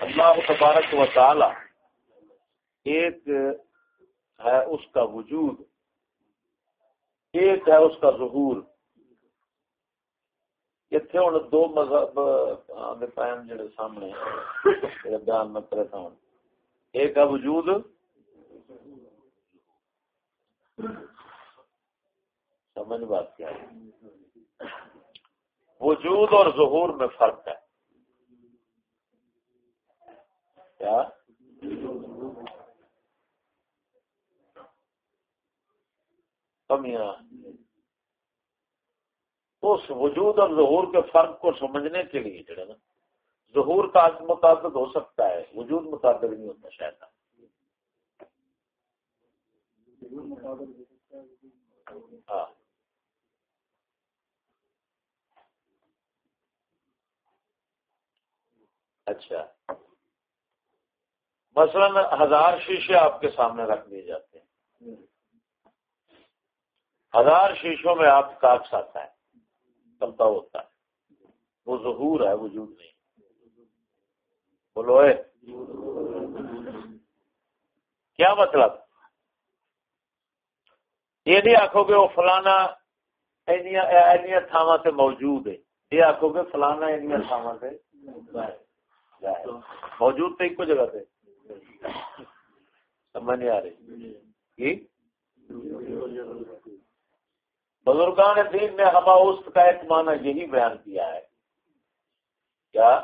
اللہ تبارک و تعالی ایک ہے اس کا وجود، ایک ہے اس کا ظہور۔ اتنے ہوں دو مذہب ہاں قائم جڑے سامنے بیان میں کرتا ہوں ایک ہے وجود سمجھ بات کیا ہے۔ وجود اور ظہور میں فرق ہے۔ کیا؟ کمیاں۔ اس وجود اور ظہور کے فرق کو سمجھنے کے لیے جو ہے نا۔ ظہور کا متعدد ہو سکتا ہے، وجود متعدد نہیں ہوتا شاید۔ ہاں۔ اچھا۔ مثلا ہزار شیشے آپ کے سامنے رکھ دیے جاتے ہیں۔ ہزار شیشوں میں آپ کا آتا ہے۔ چلتا ہوتا ہے۔ وہ ظہور ہے، وجود نہیں۔ بولو کیا مطلب؟ یہ نہیں آخو گے وہ فلانا تھاوا سے موجود ہے۔ یہ آخو گے فلانا تھاوا سے موجود تو ایک جگہ سے سمجھ نہیں آ رہی۔ بزرگان دین نے ہما اس کا ایک معنی یہی بیان کیا ہے۔ کیا؟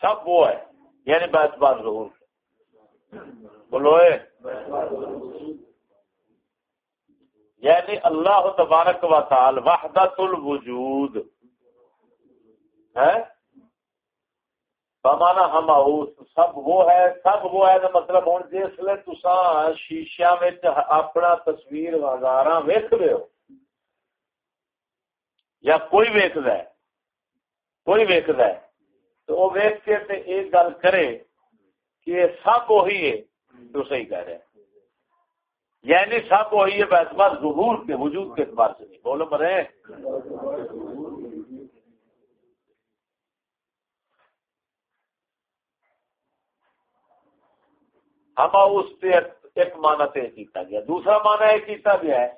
سب وہ ہے۔ یعنی بات بات ضرور بولو یعنی اللہ تبارک و تعالی وحدت الوجود۔ ہے بمانا ہم سب وہ ہے، سب وہ ہے مطلب ہوں جس لیے تسا شیشیا میں اپنا تصویر ہزار ویک رہے ہو۔ یا کوئی ویکد ہے، کوئی ویکد ہے۔ تو وہ ویک کے ایک گل کرے کہ سب وہی ہے تو صحیح کہہ رہے ہیں۔ یعنی سب وہی ہے اعتبار ظہور کے، وجود کے اعتبار سے نہیں۔ بولو مرے۔ ہم اس سے ایک مانا تے کیتا گیا۔ دوسرا مانا یہ کیتا گیا ہے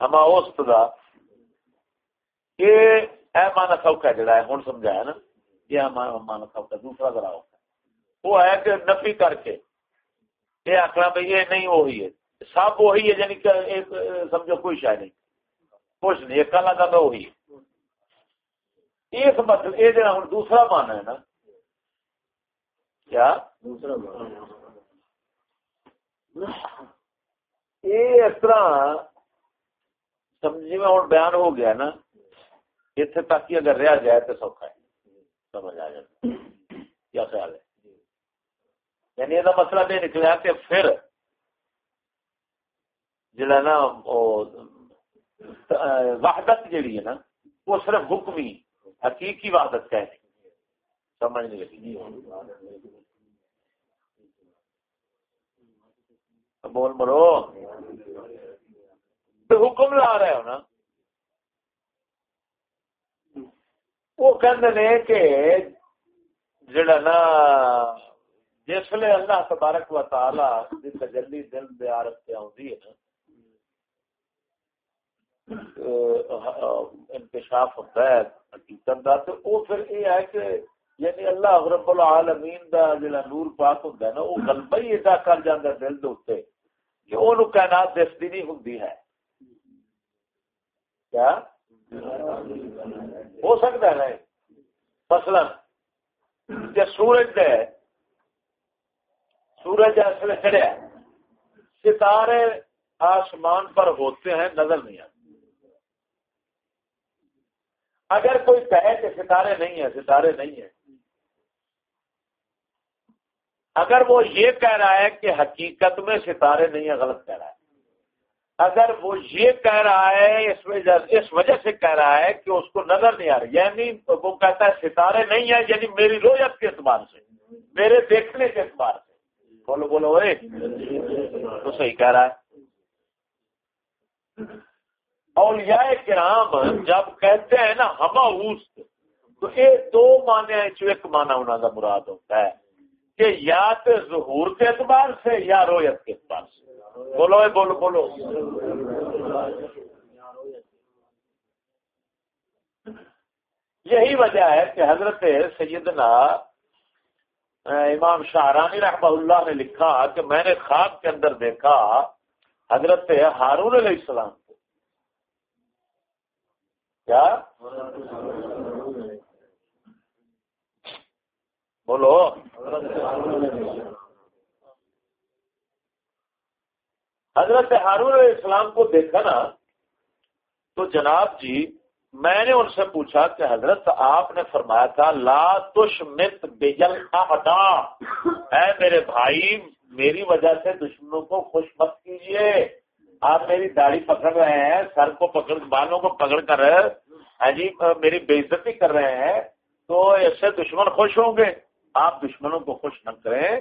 ہم اس کا کہ اے مانا سوکھا جڑا ہے ہوں سمجھایا نا، یہ مانا سوکھا، دوسرا ذرا وہ ہے کہ نفی کر کے یہ آخنا بھائی یہ نہیں وہی ہے۔ سب وہی ہے یعنی کہ ایک سمجھو کوئی شاید نہیں۔ کچھ نہیں ایک کلا کا وہی ہے۔ ایک مطلب یہ جڑا ہوں دوسرا مانا ہے نا۔ کیا؟ یہ اس طرح سمجھی میں ہوں بیان ہو گیا نا۔ اتنے تک ہی اگر رہا جائے تو سوکھا ہے۔ سمجھ آ جائے۔ کیا خیال ہے؟ یعنی یہ مسئلہ نہیں نکلا کہ پھر جڑا نا وحدت جیڑی ہے نا، وہ صرف حکمی، حقیقی وحدت کا ہے۔ سمجھ نہیں لگی۔ بول مرو۔ حکم لا رہے ہو نا۔ وہ کہ جڑا نا جس ویلے اللہ تبارک و تعالی تجلی دل دے عارف سے آتی ہے نا انکشاف ہوتا ہے حقیقت دا، تو وہ پھر یہ ہے کہ یعنی اللہ رب العالمین دا جڑا نور پاک ہوندا ہے نا وہ غلبہ ہی ادا کر جاندا دل دے اوتے کہ اونوں کائنات دستی نہیں ہوندی ہے۔ کیا؟ ہو سکتا ہے۔ نا مثلا کہ سورج ہے سورج اصل چڑھیا ستارے آسمان پر ہوتے ہیں، نظر نہیں آتے اگر کوئی کہے کہ ستارے نہیں ہیں، ستارے نہیں ہیں۔ اگر وہ یہ کہہ رہا ہے کہ حقیقت میں ستارے نہیں ہیں، غلط کہہ رہا ہے۔ اگر وہ یہ کہہ رہا ہے، اس وجہ اس وجہ سے کہہ رہا ہے کہ اس کو نظر نہیں آ رہی۔ یعنی وہ کہتا ہے ستارے نہیں ہیں یعنی میری رویت کے اعتبار سے، میرے دیکھنے کے اعتبار سے۔ بولو بولو اے تو صحیح کہہ رہا ہے اولیاء کرام جب کہتے ہیں نا ہما اوست تو یہ دو معنی ایک معنی انہوں کا مراد ہوتا ہے کہ یا تو ظہور کے اعتبار سے یا رویت کے اعتبار سے بولو اے بولو بولو یہی وجہ ہے کہ حضرت سیدنا امام شاہرانی رحمہ اللہ نے لکھا کہ میں نے خواب کے اندر دیکھا حضرت ہارون علیہ السلام کو۔ کیا؟ بولو۔ حضرت ہارون علیہ السلام کو دیکھا نا، تو جناب جی میں نے ان سے پوچھا کہ حضرت آپ نے فرمایا تھا، لا تش مت بےجل اے میرے بھائی، میری وجہ سے دشمنوں کو خوش مت کیجیے آپ میری داڑھی پکڑ رہے ہیں، سر کو پکڑ، بالوں کو پکڑ کر۔ ہاں جی میری بےزتی کر رہے ہیں۔ تو اس سے دشمن خوش ہوں گے۔ آپ دشمنوں کو خوش نہ کریں۔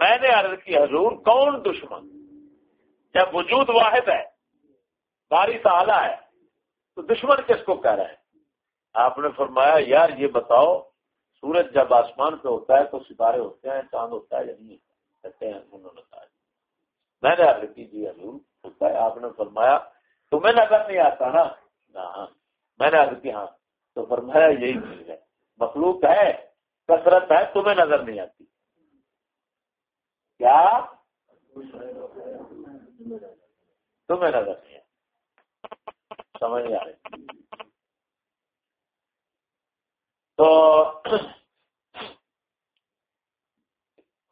میں نے عرض کی، حضور کون دشمن؟ جب وجود واحد ہے، باری تعالی ہے۔ تو دشمن کس کو کہہ رہے ہیں آپ نے فرمایا، یار یہ بتاؤ، سورج جب آسمان پہ ہوتا ہے تو ستارے ہوتے ہیں، چاند ہوتا ہے یا نہیں کہتے ہیں، انہوں نے کہا جی۔ میں نے عرض کی جی حضور، ہوتا ہے۔ آپ نے فرمایا تمہیں نظر نہیں آتا نا؟ میں نے عرض کی ہاں۔ تو فرمایا، یہی چیز ہے۔ مخلوق ہے، کثرت ہے، تمہیں نظر نہیں آتی۔ کیا؟ تمہیں نظر نہیں سمجھ نہیں آ رہی۔ تو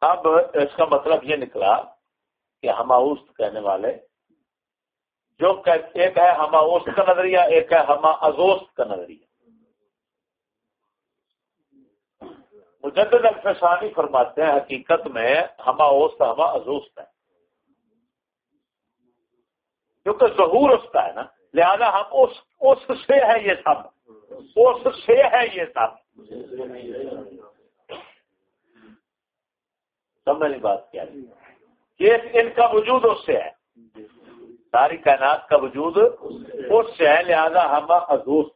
اب اس کا مطلب یہ نکلا کہ ہماؤست کہنے والے، جو ایک ہے ہماؤست کا نظریہ، ایک ہے ہما ازوست کا نظریہ۔ مجدد الفسانی فرماتے ہیں، حقیقت میں ہما اوست ہما ازوست ہے کیونکہ ظہور اس کا ہے نا۔ لہذا ہم اس اس سے ہے یہ سب۔ اس سے ہے یہ سب۔ سمجھ بات کیا۔ یہ ان کا وجود اس سے ہے۔ ساری کائنات کا وجود اس سے ہے۔ لہذا ہم ازوست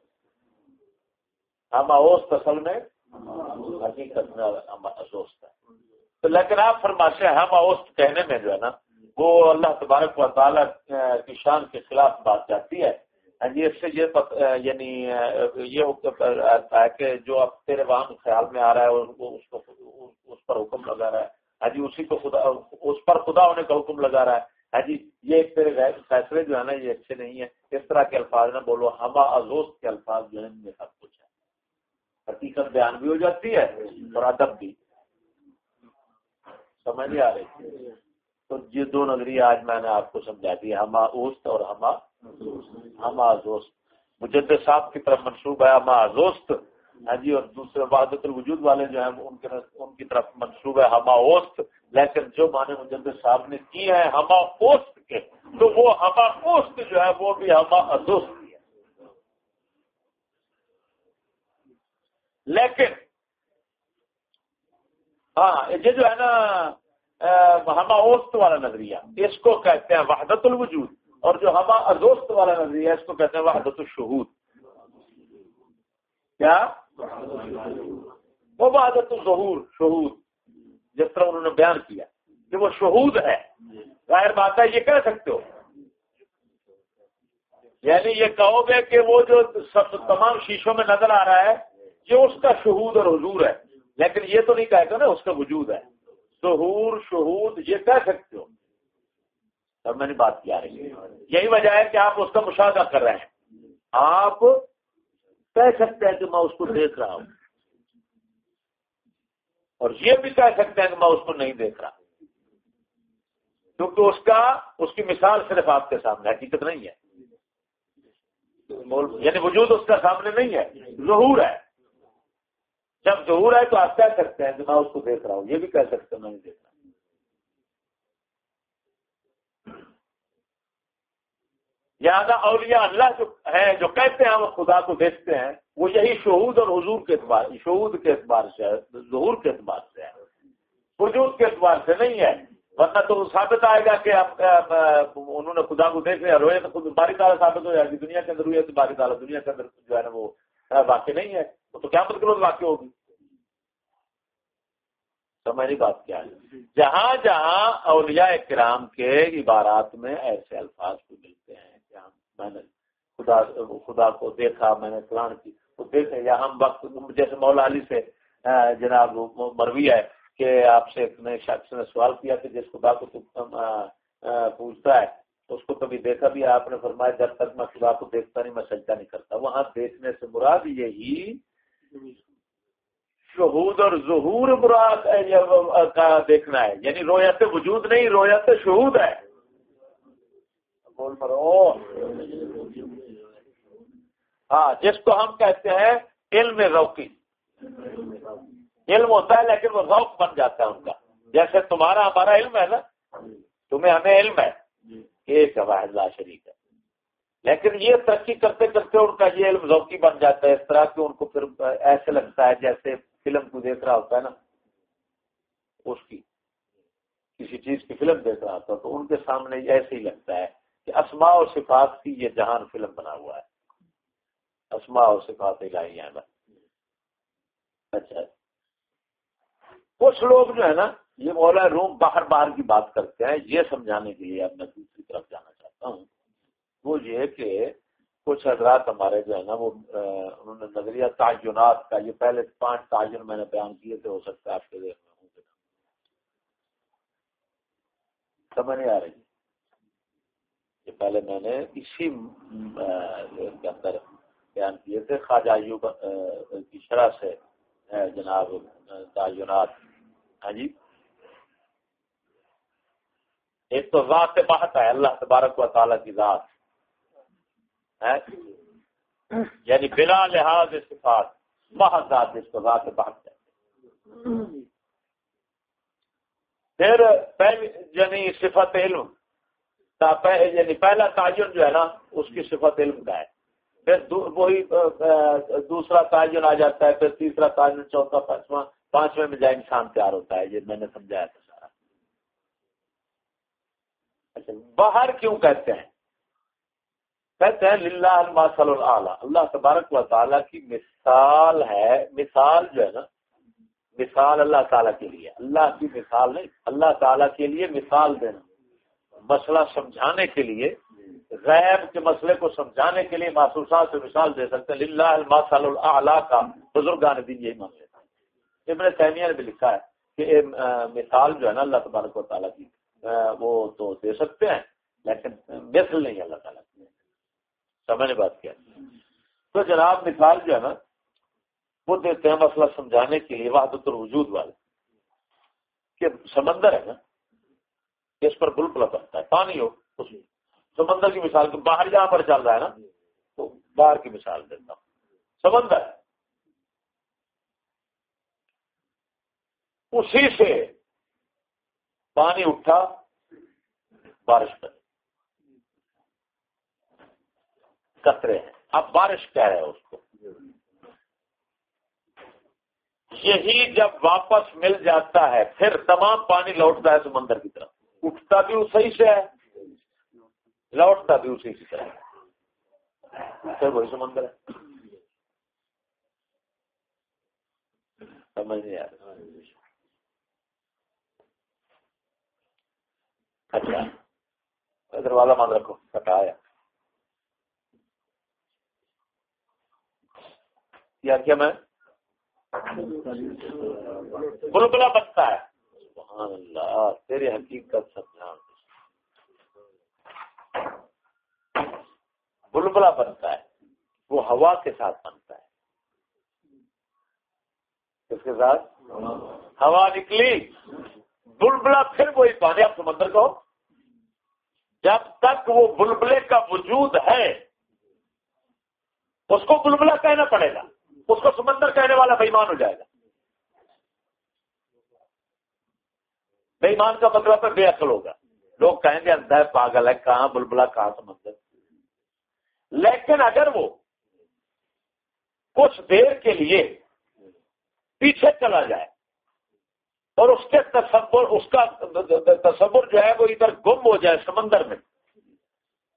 ہم اوست اصل میں حقیقت میں ہم ازوست ہے لیکن آپ فرماتے ہیں ہم اوست کہنے میں جو ہے نا وہ اللہ تبارک و تعالیٰ کی شان کے خلاف بات جاتی ہے۔ ہاں جی اس سے یہ یعنی یہ ہے کہ جو اب تیرے وہاں خیال میں آ رہا ہے اس کو، اس پر حکم لگا رہا ہے۔ ہاں جی اسی کو خدا، اس پر خدا ہونے کا حکم لگا رہا ہے۔ ہاں جی یہ تیرے فیصلے جو ہے نا، یہ اچھے نہیں ہیں۔ اس طرح کے الفاظ نہ بولو۔ ہما ازوست کے الفاظ جو ہیں یہ سب کچھ ہے۔ حقیقت بیان بھی ہو جاتی ہے اور ادب بھی۔ سمجھ نہیں آ رہی۔ تو یہ دو نظریے آج میں نے آپ کو سمجھا دیا ہما اوست اور ہما ہما دوست۔ مجد صاحب کی طرف منسوب ہے ہما دوست۔ ہاں جی اور دوسرے وحدت الوجود والے جو ہیں ان کے ان کی طرف منسوب ہے ہما اوست۔ لیکن جو معنی مجد صاحب نے کی ہے ہما اوست کے، تو وہ ہما اوست جو ہے، وہ بھی ہما ادوست ہے۔ لیکن ہاں یہ جو ہے نا ہما اوست والا نظریہ، اس کو کہتے ہیں وحدت الوجود، اور جو ہما ازوست والا نظریہ، اس کو کہتے ہیں وحدت الشہود۔ کیا؟ وہ وحدت الظہور، شہود، جس طرح انہوں نے بیان کیا کہ وہ شہود ہے۔ ظاہر بات ہے، یہ کہہ سکتے ہو۔ یعنی یہ کہو گے کہ وہ جو سب تمام شیشوں میں نظر آ رہا ہے، یہ اس کا شہود اور حضور ہے۔ لیکن یہ تو نہیں کہے گا نا، اس کا وجود ہے۔ ظہور، شہود، یہ کہہ سکتے ہو۔ تب میں نے بات کیا رہی یہی وجہ ہے کہ آپ اس کا مشاہدہ کر رہے ہیں۔ آپ کہہ سکتے ہیں کہ میں اس کو دیکھ رہا ہوں۔ اور یہ بھی کہہ سکتے ہیں کہ میں اس کو نہیں دیکھ رہا۔ کیونکہ اس کا، اس کی مثال صرف آپ کے سامنے، حقیقت نہیں ہے۔ یعنی وجود اس کا سامنے نہیں ہے، ظہور ہے۔ جب ظہور ہے تو آپ کہہ سکتے ہیں کہ میں اس کو دیکھ رہا ہوں۔ یہ بھی کہہ سکتے ہیں، میں نہیں دیکھ رہا۔ لہٰذا اولیاء اللہ جو ہے جو کہتے ہیں وہ خدا کو دیکھتے ہیں، وہ یہی شہود اور حضور کے اعتبار، شہود کے اعتبار سے ہے، ظہور کے اعتبار سے ہے۔ وجود کے اعتبار سے نہیں ہے۔ ورنہ تو ثابت آئے گا کہ آپ، انہوں نے خدا کو دیکھ لیا، روئے تو خود باری تعالیٰ ثابت ہو جائے گی۔ دنیا کے اندر ہوئی ہے تو باری تعالیٰ، دنیا کے اندر جو ہے نا وہ واقع نہیں ہے۔ وہ تو کیا مطلب واقع ہوگی۔ سمجھنی بات کیا ہے؟ جہاں جہاں اولیاء کرام کے عبارات میں ایسے الفاظ کو ملتے ہیں کہ ہم، میں نے خدا خدا کو دیکھا، میں نے فلان کی تو دیکھے یا ہم وقت، جیسے مولا علی سے جناب مروی ہے کہ آپ سے ایک نئے شخص نے سوال کیا کہ جس خدا کو پوچھتا ہے اس کو کبھی دیکھا بھی آپ نے فرمایا، جب تک میں خدا کو دیکھتا نہیں، میں سجدہ نہیں کرتا۔ وہاں دیکھنے سے مراد یہی شہود اور ظہور مراد کا دیکھنا ہے۔ یعنی رویت وجود نہیں رویت شہود ہے۔ بول ہاں جس کو ہم کہتے ہیں علم روکی علم ہوتا ہے، لیکن وہ ذوق بن جاتا ہے ان کا۔ جیسے تمہارا ہمارا علم ہے نا، تمہیں ہمیں علم ہے۔ ایک واحد لا شریک ہے۔ لیکن یہ ترقی کرتے کرتے ان کا یہ علم ذوقی بن جاتا ہے، اس طرح کہ ان کو پھر ایسے لگتا ہے جیسے فلم کو دیکھ رہا ہوتا ہے نا، اس کی، کسی چیز کی فلم دیکھ رہا ہوتا تو ان کے سامنے ایسے ہی لگتا ہے کہ اسماء اور صفات کی یہ جہان فلم بنا ہوا ہے۔ اسماء اور صفات الہی ہیں اچھا۔ کچھ لوگ جو ہے نا یہ مولا روم باہر باہر کی بات کرتے ہیں، یہ سمجھانے کے لیے اب میں دوسری طرف جانا چاہتا ہوں۔ وہ یہ کہ کچھ حضرات ہمارے جو ہے نا، وہ انہوں نے نظریہ تعینات کا، یہ پہلے پانچ تعین میں نے بیان کیے تھے، ہو سکتا ہے آپ کے دیکھ میں ہوں سمجھ نہیں آ رہی۔ یہ پہلے میں نے اسی کے اندر بیان کیے تھے۔ خواجہ کی شرح سے جناب تعینات۔ ہاں جی؟ ایک تو ذات سے بہت ہے، اللہ تبارک و تعالیٰ کی ذات۔ یعنی بلا لحاظ صفات بہت ذات جس کو ذات بہت ہے پھر پہلی یعنی صفت علم۔ یعنی پہلا تعین جو ہے نا، اس کی صفت علم کا ہے۔ پھر وہی دوسرا تعین آ جاتا ہے، پھر تیسرا تعین، چوتھا پانچواں، پانچویں میں جائے انسان تیار ہوتا ہے، یہ میں نے سمجھایا تھا۔ اچھا باہر کیوں کہتے ہیں؟ کہتے ہیں، للہ الماسل اللہ اللہ تبارک و تعالیٰ کی مثال ہے، مثال جو ہے نا، مثال اللہ تعالیٰ کے لیے۔ اللہ کی مثال نہیں، اللہ تعالیٰ کے لیے مثال دینا۔ مسئلہ سمجھانے کے لیے، غیب کے مسئلے کو سمجھانے کے لیے محسوسات سے مثال دے سکتے ہیں۔ للہ الماسل اللہ کا بزرگان دین یہی مان لیتا ہے ابن تیمیہ نے بھی لکھا ہے کہ مثال جو ہے نا، اللہ تبارک و تعالیٰ کی۔ وہ تو دے سکتے ہیں، لیکن مثل نہیں اللہ تعالیٰ سمجھ بات کیا؟ تو جناب مثال جو ہے نا، وہ دیتے ہیں مسئلہ سمجھانے کے لیے وحدت الوجود والے۔ کہ سمندر ہے نا، اس پر بل بلتا ہے، پانی ہو، اس میں۔ سمندر کی مثال باہر جہاں پر چل رہا ہے نا، تو باہر کی مثال دیتا ہوں۔ سمندر۔ اسی سے پانی اٹھا، بارش کر کترے ہیں۔ اب بارش کہہ رہے اس کو۔ یہی جب واپس مل جاتا ہے، پھر تمام پانی لوٹتا ہے سمندر کی طرف۔ اٹھتا بھی صحیح سے ہے، لوٹتا بھی اسی کی طرح پھر وہی سمندر ہے۔ سمجھ نہیں آ رہا۔ اچھا۔ ادھر والا مان رکھو، کٹایا۔ کیا میں؟ بلبلا بچتا ہے۔ سبحان اللہ، تیرے حقیقت سمجھا بلبلا بنتا ہے۔ وہ ہوا کے ساتھ بنتا ہے۔ کس کے ساتھ؟ ہوا نکلی۔ بلبلا پھر وہی پانی، آپ سمندر کو۔ جب تک وہ بلبلے کا وجود ہے، اس کو بلبلا کہنا پڑے گا، اس کو سمندر کہنے والا بےمان ہو جائے گا۔ بےمان کا مطلب ہے بے اصل ہوگا۔ لوگ کہیں گے اندر پاگل ہے، کہاں بلبلا کہاں سمندر؟ لیکن اگر وہ کچھ دیر کے لیے پیچھے چلا جائے اور اس کے تصور اس کا تصور جو ہے وہ ادھر گم ہو جائے سمندر میں۔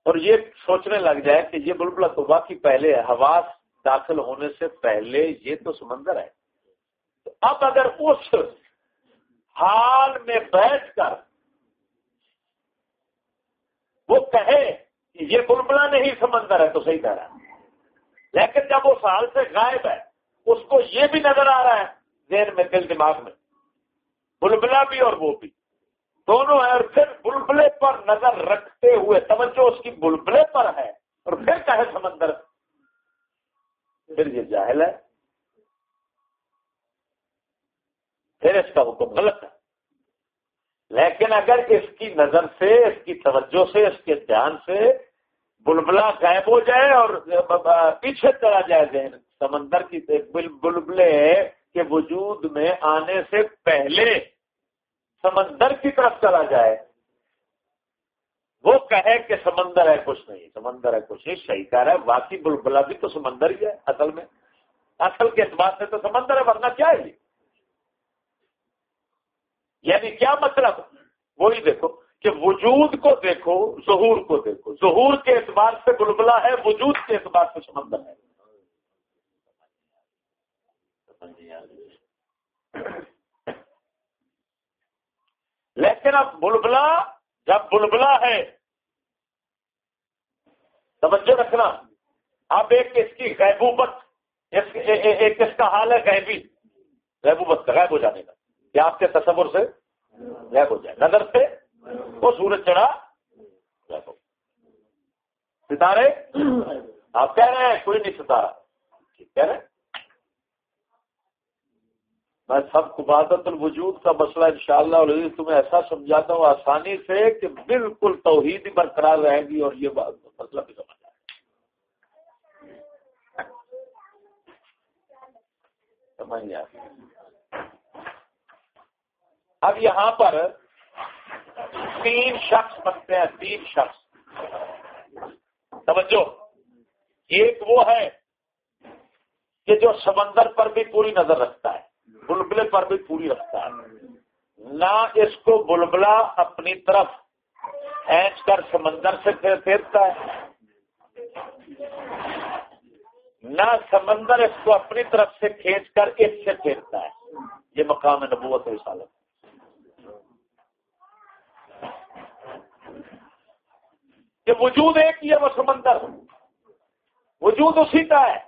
اور یہ سوچنے لگ جائے کہ یہ بلبلا تو باقی پہلے حواس داخل ہونے سے پہلے یہ تو سمندر ہے۔ تو اب اگر اس حال میں بیٹھ کر وہ کہے کہ یہ بلبلا نہیں سمندر ہے تو صحیح کہہ رہا ہے لیکن جب وہ سال سے غائب ہے، اس کو یہ بھی نظر آ رہا ہے ذہن میں، دل، دماغ میں۔ بلبلا بھی اور وہ بھی۔ دونوں ہیں اور پھر بلبلے پر نظر رکھتے ہوئے، توجہ اس کی بلبلے پر ہے اور پھر کہے سمندر، پھر یہ جاہل ہے۔ پھر اس کا حکم غلط ہے۔ لیکن اگر اس کی نظر سے، اس کی توجہ سے، اس کے دھیان سے بلبلا غائب ہو جائے اور پیچھے چلا جائے ذہن، سمندر کی بلبلے کے وجود میں آنے سے پہلے سمندر کی طرف چلا جائے۔ وہ کہے کہ سمندر ہے، کچھ نہیں۔ سمندر ہے، کچھ نہیں، صحیح کہہ رہا ہے، واقعی بلبلا بھی تو سمندر ہی ہے اصل میں۔ اصل کے اعتبار سے تو سمندر ہے، ورنہ کیا ہے یعنی کیا مطلب؟ وہی دیکھو کہ وجود کو دیکھو، ظہور کو دیکھو۔ ظہور کے اعتبار سے بلبلا ہے، وجود کے اعتبار سے سمندر ہے۔ لیکن اب بلبلا، جب بلبلا ہے، توجہ رکھنا۔ اب ایک اس کی غیبوبت ایک اس کا حال ہے غیبی۔ غیبوبت کا غائب ہو جانے کا۔ کیا آپ کے تصور سے غائب ہو جائے؟ نظر سے وہ سورج چڑھا غائب ہو۔ ستارے؟ آپ کہہ رہے ہیں، کوئی نہیں ستارہ۔ کہہ رہے ہیں۔ میں سب عبادت الوجود کا مسئلہ انشاءاللہ اللہ تمہیں ایسا سمجھاتا ہوں آسانی سے کہ بالکل توحید ہی برقرار رہے گی اور یہ مسئلہ بھی سمجھ آئے اب یہاں پر تین شخص بنتے ہیں، تین شخص۔ سمجھو ایک وہ ہے کہ جو سمندر پر بھی پوری نظر رکھتا ہے۔ بلبلے پر بھی پوری رکھتا ہے نہ اس کو بلبلا اپنی طرف کھینچ کر سمندر سے پھیرتا ہے، نہ سمندر اس کو اپنی طرف سے کھینچ کر اس سے پھیرتا ہے۔ یہ مقام نبوت رسالت۔ کہ وجود ایک ہی ہے وہ سمندر۔ وجود اسی کا ہے۔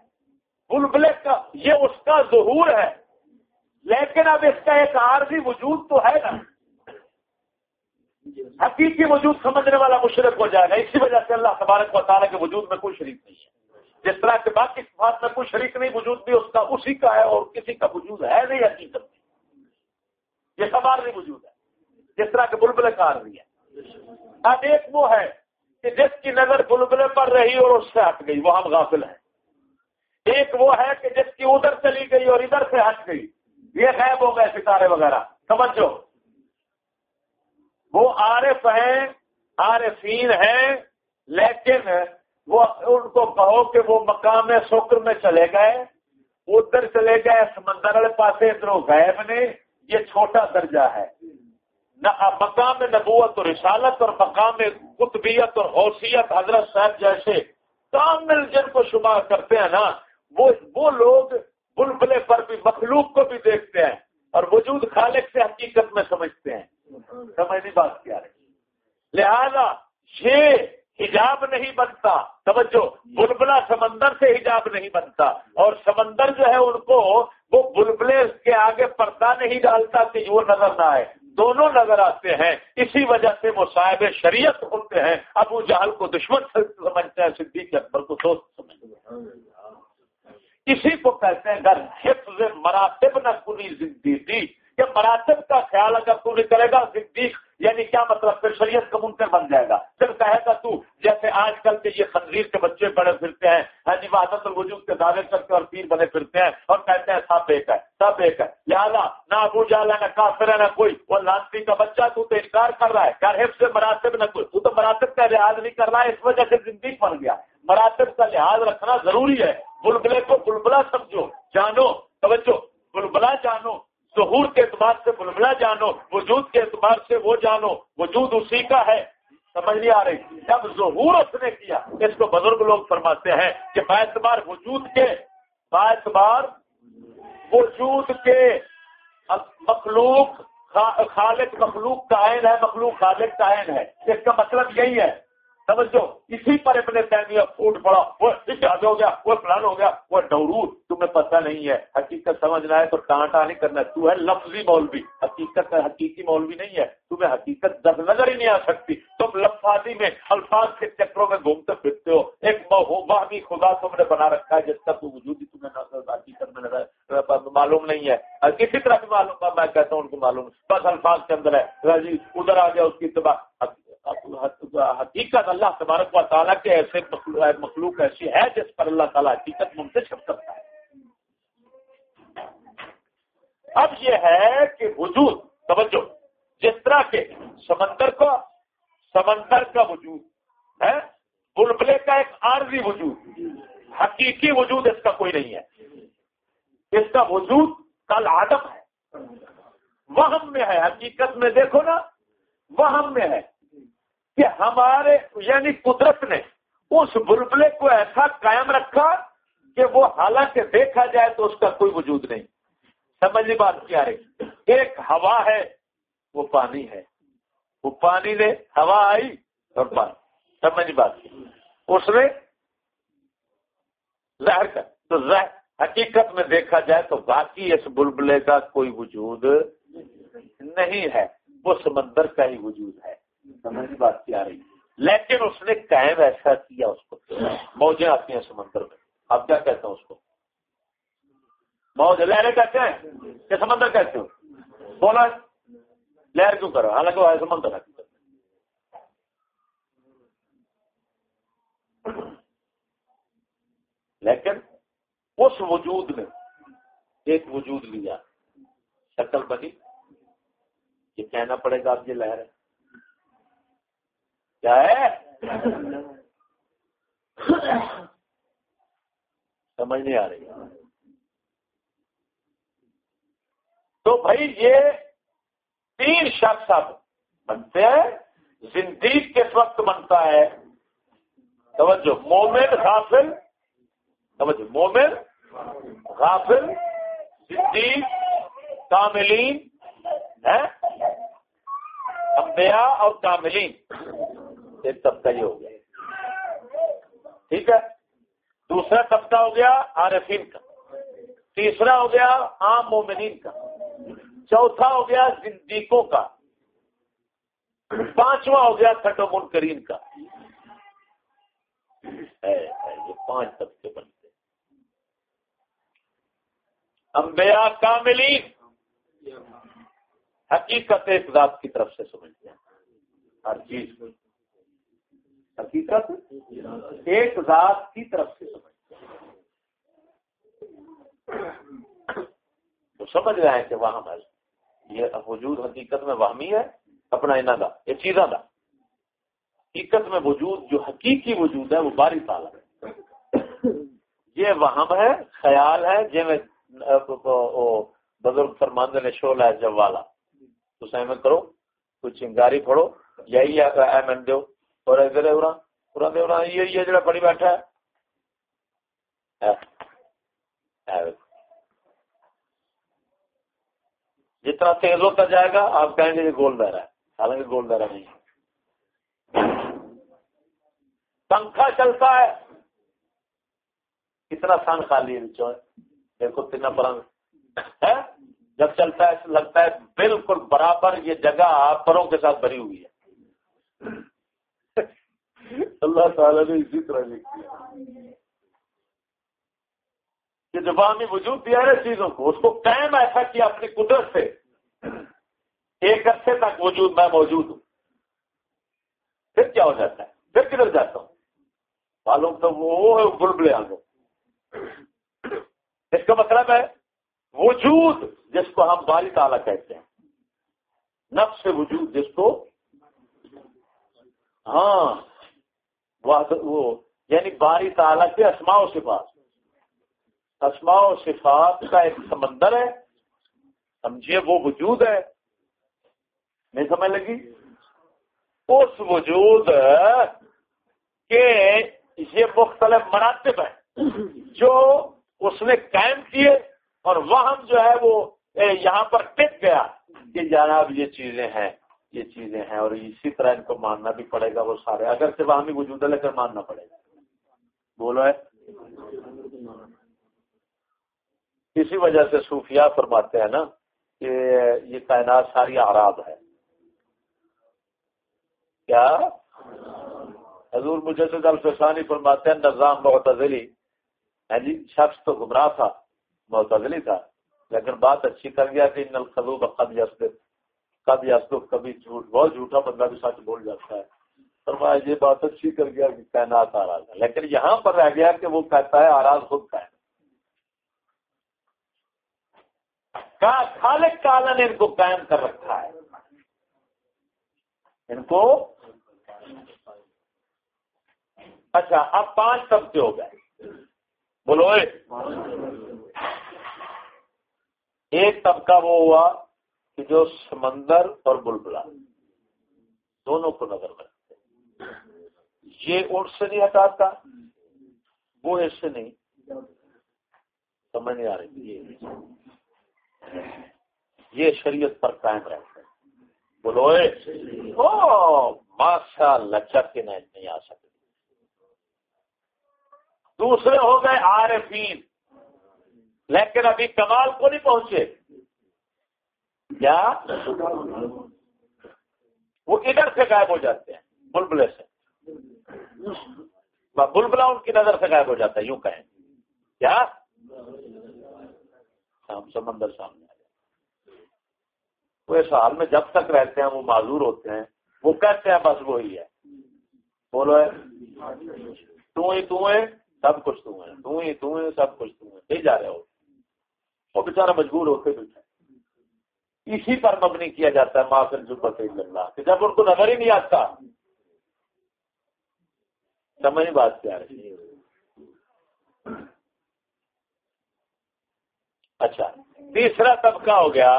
بلبلے کا، یہ اس کا ظہور ہے۔ لیکن اب اس کا ایک عارضی وجود تو ہے نا۔ حقیقی وجود سمجھنے والا مشرق ہو جائے گا۔ اسی وجہ سے اللہ تبارک و تعالیٰ کے وجود میں کوئی شریک نہیں ہے۔ جس طرح کے باقی بات میں کوئی شریک نہیں، وجود بھی اس کا اسی کا ہے اور کسی کا وجود ہے نہیں حقیقت میں۔ یہ سب عارضی وجود ہے۔ جس طرح کے بلبلے کا عارضی ہے۔ اب ایک وہ ہے کہ جس کی نظر بلبلے پر رہی اور اس سے ہٹ گئی، وہ ہم غافل ہیں۔ ایک وہ ہے کہ جس کی ادھر چلی گئی اور ادھر سے ہٹ گئی۔ یہ غائب ہو گئے ستارے وغیرہ سمجھو وہ عارف ہیں، عارفین ہیں، لیکن وہ ان کو کہو کہ وہ مقام شکر میں چلے گئے، ادھر چلے گئے سمندر والے پاس ادھر غائب نے۔ یہ چھوٹا درجہ ہے۔ مقام نبوت اور رسالت اور مقام قطبیت اور حوثیت حضرت صاحب جیسے کامل جن کو شمار کرتے ہیں نا، وہ وہ لوگ بلبلے پر بھی مخلوق کو بھی دیکھتے ہیں اور وجود خالق سے حقیقت میں سمجھتے ہیں۔ سمجھنی بات کیا رہی لہذا یہ حجاب نہیں بنتا۔ توجہ بلبلا سمندر سے حجاب نہیں بنتا۔ اور سمندر جو ہے ان کو وہ بلبلے کے آگے پردہ نہیں ڈالتا کہ وہ نظر نہ آئے۔ دونوں نظر آتے ہیں۔ اسی وجہ سے وہ صاحب شریعت ہوتے ہیں۔ ابو جہل کو دشمن سمجھتے ہیں، صدیق اکبر کو دوست سمجھتے ہیں۔ اسی کو کہتے ہیں، اگر حفظ مراتب نہ کنی زندگی کہ مراتب کا خیال اگر تو نہیں کرے گا صدیق یعنی کیا مطلب؟ پھر شریعت کا منکر بن جائے گا۔ پھر کہے گا تو، جیسے آج کل کے یہ خنزیر کے بچے بڑے پھرتے ہیں ہاں جی وادت الوجود کے دعوے کرتے اور پیر بنے پھرتے ہیں اور کہتے ہیں، سب ایک ہے، سب ایک ہے۔ لہٰذا، نہ ابو جالا نہ کافر ہے، نہ کوئی۔ وہ لانسی کا بچہ تو تو انکار کر رہا ہے۔ کیا حفظ سے مراتب نہ کوئی؟ تو تو مراتب کا لحاظ نہیں کر رہا ہے، اس وجہ سے زندگی بن گیا۔ مراتب کا لحاظ رکھنا ضروری ہے۔ بلبلے کو بلبلا سمجھو، جانو، توجہ بلبلا جانو، ظہور کے اعتبار سے بلبلا جانو، وجود کے اعتبار سے وہ جانو، وجود اسی کا ہے، سمجھ نہیں آ رہی۔ جب ظہور اس نے کیا، اس کو بزرگ لوگ فرماتے ہیں کہ با اعتبار وجود کے، با اعتبار وجود کے۔ مخلوق خالق مخلوق کا عین ہے، مخلوق خالق کا عین ہے۔ اس کا مطلب یہی ہے سمجھو اسی پر اپنے تیمیہ پھوٹ پڑا، وہ شاد ہو گیا، وہ پلان ہو گیا، وہ ڈورور، تمہیں پتہ نہیں ہے، حقیقت سمجھنا ہے تو ٹانٹا نہیں کرنا، تو ہے لفظی مولوی، حقیقت حقیقی مولوی نہیں ہے، تمہیں حقیقت دس نظر ہی نہیں آ سکتی، تم لفاظی میں الفاظ کے چکروں میں گھومتے پھرتے ہو، ایک باہمی خدا تم نے بنا رکھا ہے، جس کا تو وجود ہی تمہیں حقیقت میں معلوم نہیں ہے کسی طرح بھی معلوم میں کہتا ہوں ان کو معلوم، بس الفاظ کے اندر ہے ادھر آ گیا اس کی اتباع حقیقت اللہ تبارک و تعالیٰ کے ایسے مخلوق ایسی ہے جس پر اللہ تعالیٰ حقیقت منتخب کرتا ہے۔ اب یہ ہے کہ وجود، توجہ، جس طرح کے سمندر کا سمندر کا وجود ہے، بلبلے کا ایک عارضی وجود، حقیقی وجود اس کا کوئی نہیں ہے۔ اس کا وجود کل آدم ہے۔ وہم میں ہے، حقیقت میں دیکھو نا وہم میں ہے۔ کہ ہمارے یعنی قدرت نے اس بلبلے کو ایسا قائم رکھا کہ وہ حالانکہ دیکھا جائے تو اس کا کوئی وجود نہیں۔ سمجھنے بات کیا ہے؟ ایک ہوا ہے، وہ پانی ہے۔ وہ پانی نے ہوا آئی اور پانی سمجھ بات۔ اس نے زہر کا۔ تو زہر حقیقت میں دیکھا جائے تو باقی اس بلبلے کا کوئی وجود نہیں ہے۔ وہ سمندر کا ہی وجود ہے۔ سمجھ بات کیا رہی لیکن اس نے قائم ایسا کیا اس کو۔ موجیں آتی ہیں سمندر میں۔ آپ کیا کہتے ہیں اس کو؟ موج، لہریں کہتے ہیں؟ کہ سمندر کہتے ہو؟ بولا، لہر کیوں کرو حالانکہ وہ سمندر ہے۔ لیکن اس وجود میں ایک وجود لیا۔ شکل بنی۔ یہ کہنا پڑے گا اب یہ لہر۔ ہے کیا ہے؟ سمجھ نہیں آ رہی۔ تو بھائی یہ تین شخص اب بنتے ہیں۔ زندگی کس وقت بنتا ہے؟ توجہ، مومن، غافل۔ توجہ، مومن، غافل زندگی کاملین ہے انبیاء اور کاملین۔ ایک طبقہ یہ ہو گیا۔ ٹھیک ہے؟ دوسرا طبقہ ہو گیا عارفین کا۔ تیسرا ہو گیا عام مومنین کا۔ چوتھا ہو گیا زندگیوں کا۔ پانچواں ہو گیا کھٹو منکرین کا۔ یہ پانچ طبقے بنتے انبیاء کاملین۔ حقیقت ایک ذات کی طرف سے سمجھتے ہیں۔ ہر چیز۔ حقیقت ایک ذات کی طرف سے سمجھتے تو سمجھ رہے ہیں کہ وہاں ہے یہ وجود حقیقت میں وہمی ہے اپنا انہوں کا یہ چیزاں کا حقیقت میں وجود جو حقیقی وجود ہے وہ باری تالا ہے یہ وہم ہے خیال ہے جی میں بزرگ فرماندے نے شول ہے جب والا تو سہمت کرو کوئی چنگاری پڑو یہی ایم دو اور ادھر یہ جڑا پڑی بیٹھا ہے۔ جتنا تیز ہوتا جائے گا، آپ کہیں گے یہ گول دہرا ہے۔ حالانکہ گول دہرا نہیں پنکھا چلتا ہے۔ کتنا سن خالی ہے دیکھو تین پرنگ ہے؟ جب چلتا ہے، لگتا ہے بالکل برابر یہ جگہ پروں کے ساتھ بھری ہوئی ہے۔ اللہ تعالیٰ نے اسی طرح لکھی کہ جب ہمیں وجود دیا ہے چیزوں کو، اس کو قائم ایسا کیا اپنی قدرت سے۔ ایک عرصے تک وجود، میں موجود ہوں۔ پھر کیا ہو جاتا ہے؟ پھر کدھر جاتا ہوں؟ معلوم تو وہ ہے بلبلے آگے۔ اس کا مطلب ہے وجود جس کو ہم باری تعالیٰ کہتے ہیں۔ نفس وجود جس کو۔ ہاں۔ وہ یعنی باری تعالیٰ کے اسماء و صفات۔ اسماء و صفات کا ایک سمندر ہے۔ سمجھے وہ وجود ہے۔ نہیں سمجھ لگی؟ اس وجود کے یہ مختلف مراتب ہیں جو اس نے قائم کیے اور وہ ہم جو ہے وہ یہاں پر ٹک گیا کہ جناب یہ چیزیں ہیں۔ یہ چیزیں ہیں اور اسی طرح ان کو ماننا بھی پڑے گا وہ سارے۔ اگر سے وہاں بھی وجود ہے، لیکن ماننا پڑے گا۔ بولو ہے۔ اسی وجہ سے صوفیہ فرماتے ہیں نا کہ یہ کائنات ساری آراب ہے۔ کیا؟ حضور مجھے الفسانی فرماتے ہیں، نظام معتزلی۔ ہے جی شخص تو گمراہ تھا، معتزلی تھا، لیکن بات اچھی کر گیا کہ نل خدوب قد یس قد یس کبھی جھوٹ، بہت جھوٹا بندہ بھی سچ بول جاتا ہے۔ فرمایا، یہ بات اچھی کر گیا کہ کائنات آراز ہے۔ لیکن یہاں پر رہ گیا کہ وہ کہتا ہے، آراز خود کا ہے۔ خالق کالا نے ان کو قائم کر رکھا ہے۔ ان کو؟ اچھا اب پانچ طبقے ہو گئے۔ بولو۔ ایک طبقہ وہ ہوا کہ جو سمندر اور بلبلا دونوں کو نظر رکھتے یہ اونٹ سے نہیں ہٹاتا، وہ اس سے نہیں۔ سمجھ نہیں آ رہی۔ یہ شریعت پر قائم رہتا ہے بولو ماشاء اللہ چک کے نہیں آ سکتے۔ دوسرے ہو گئے عارفین، لیکن ابھی کمال کو نہیں پہنچے۔ کیا؟ وہ ادھر سے غائب ہو جاتے ہیں، بلبلے سے۔ بلبلا ان کی نظر سے غائب ہو جاتا ہے، یوں کہیں۔ کیا؟ سمندر سامنے آ جائے وہ اس حال میں جب تک رہتے ہیں، وہ معذور ہوتے ہیں۔ وہ کہتے ہیں، بس وہی ہے۔ بولو ہے تو ہی تو ہے سب کچھ تو ہے تو ہی تو ہے سب کچھ تو ہے نہیں جا رہے ہو۔ وہ بےچارا مجبور ہوتے بیٹھے۔ اسی پر مبنی کیا جاتا ہے معافر ضرورت اللہ، کہ جب ان کو نظر ہی نہیں آتا۔ سمجھ بات کیا رہی اچھا تیسرا طبقہ ہو گیا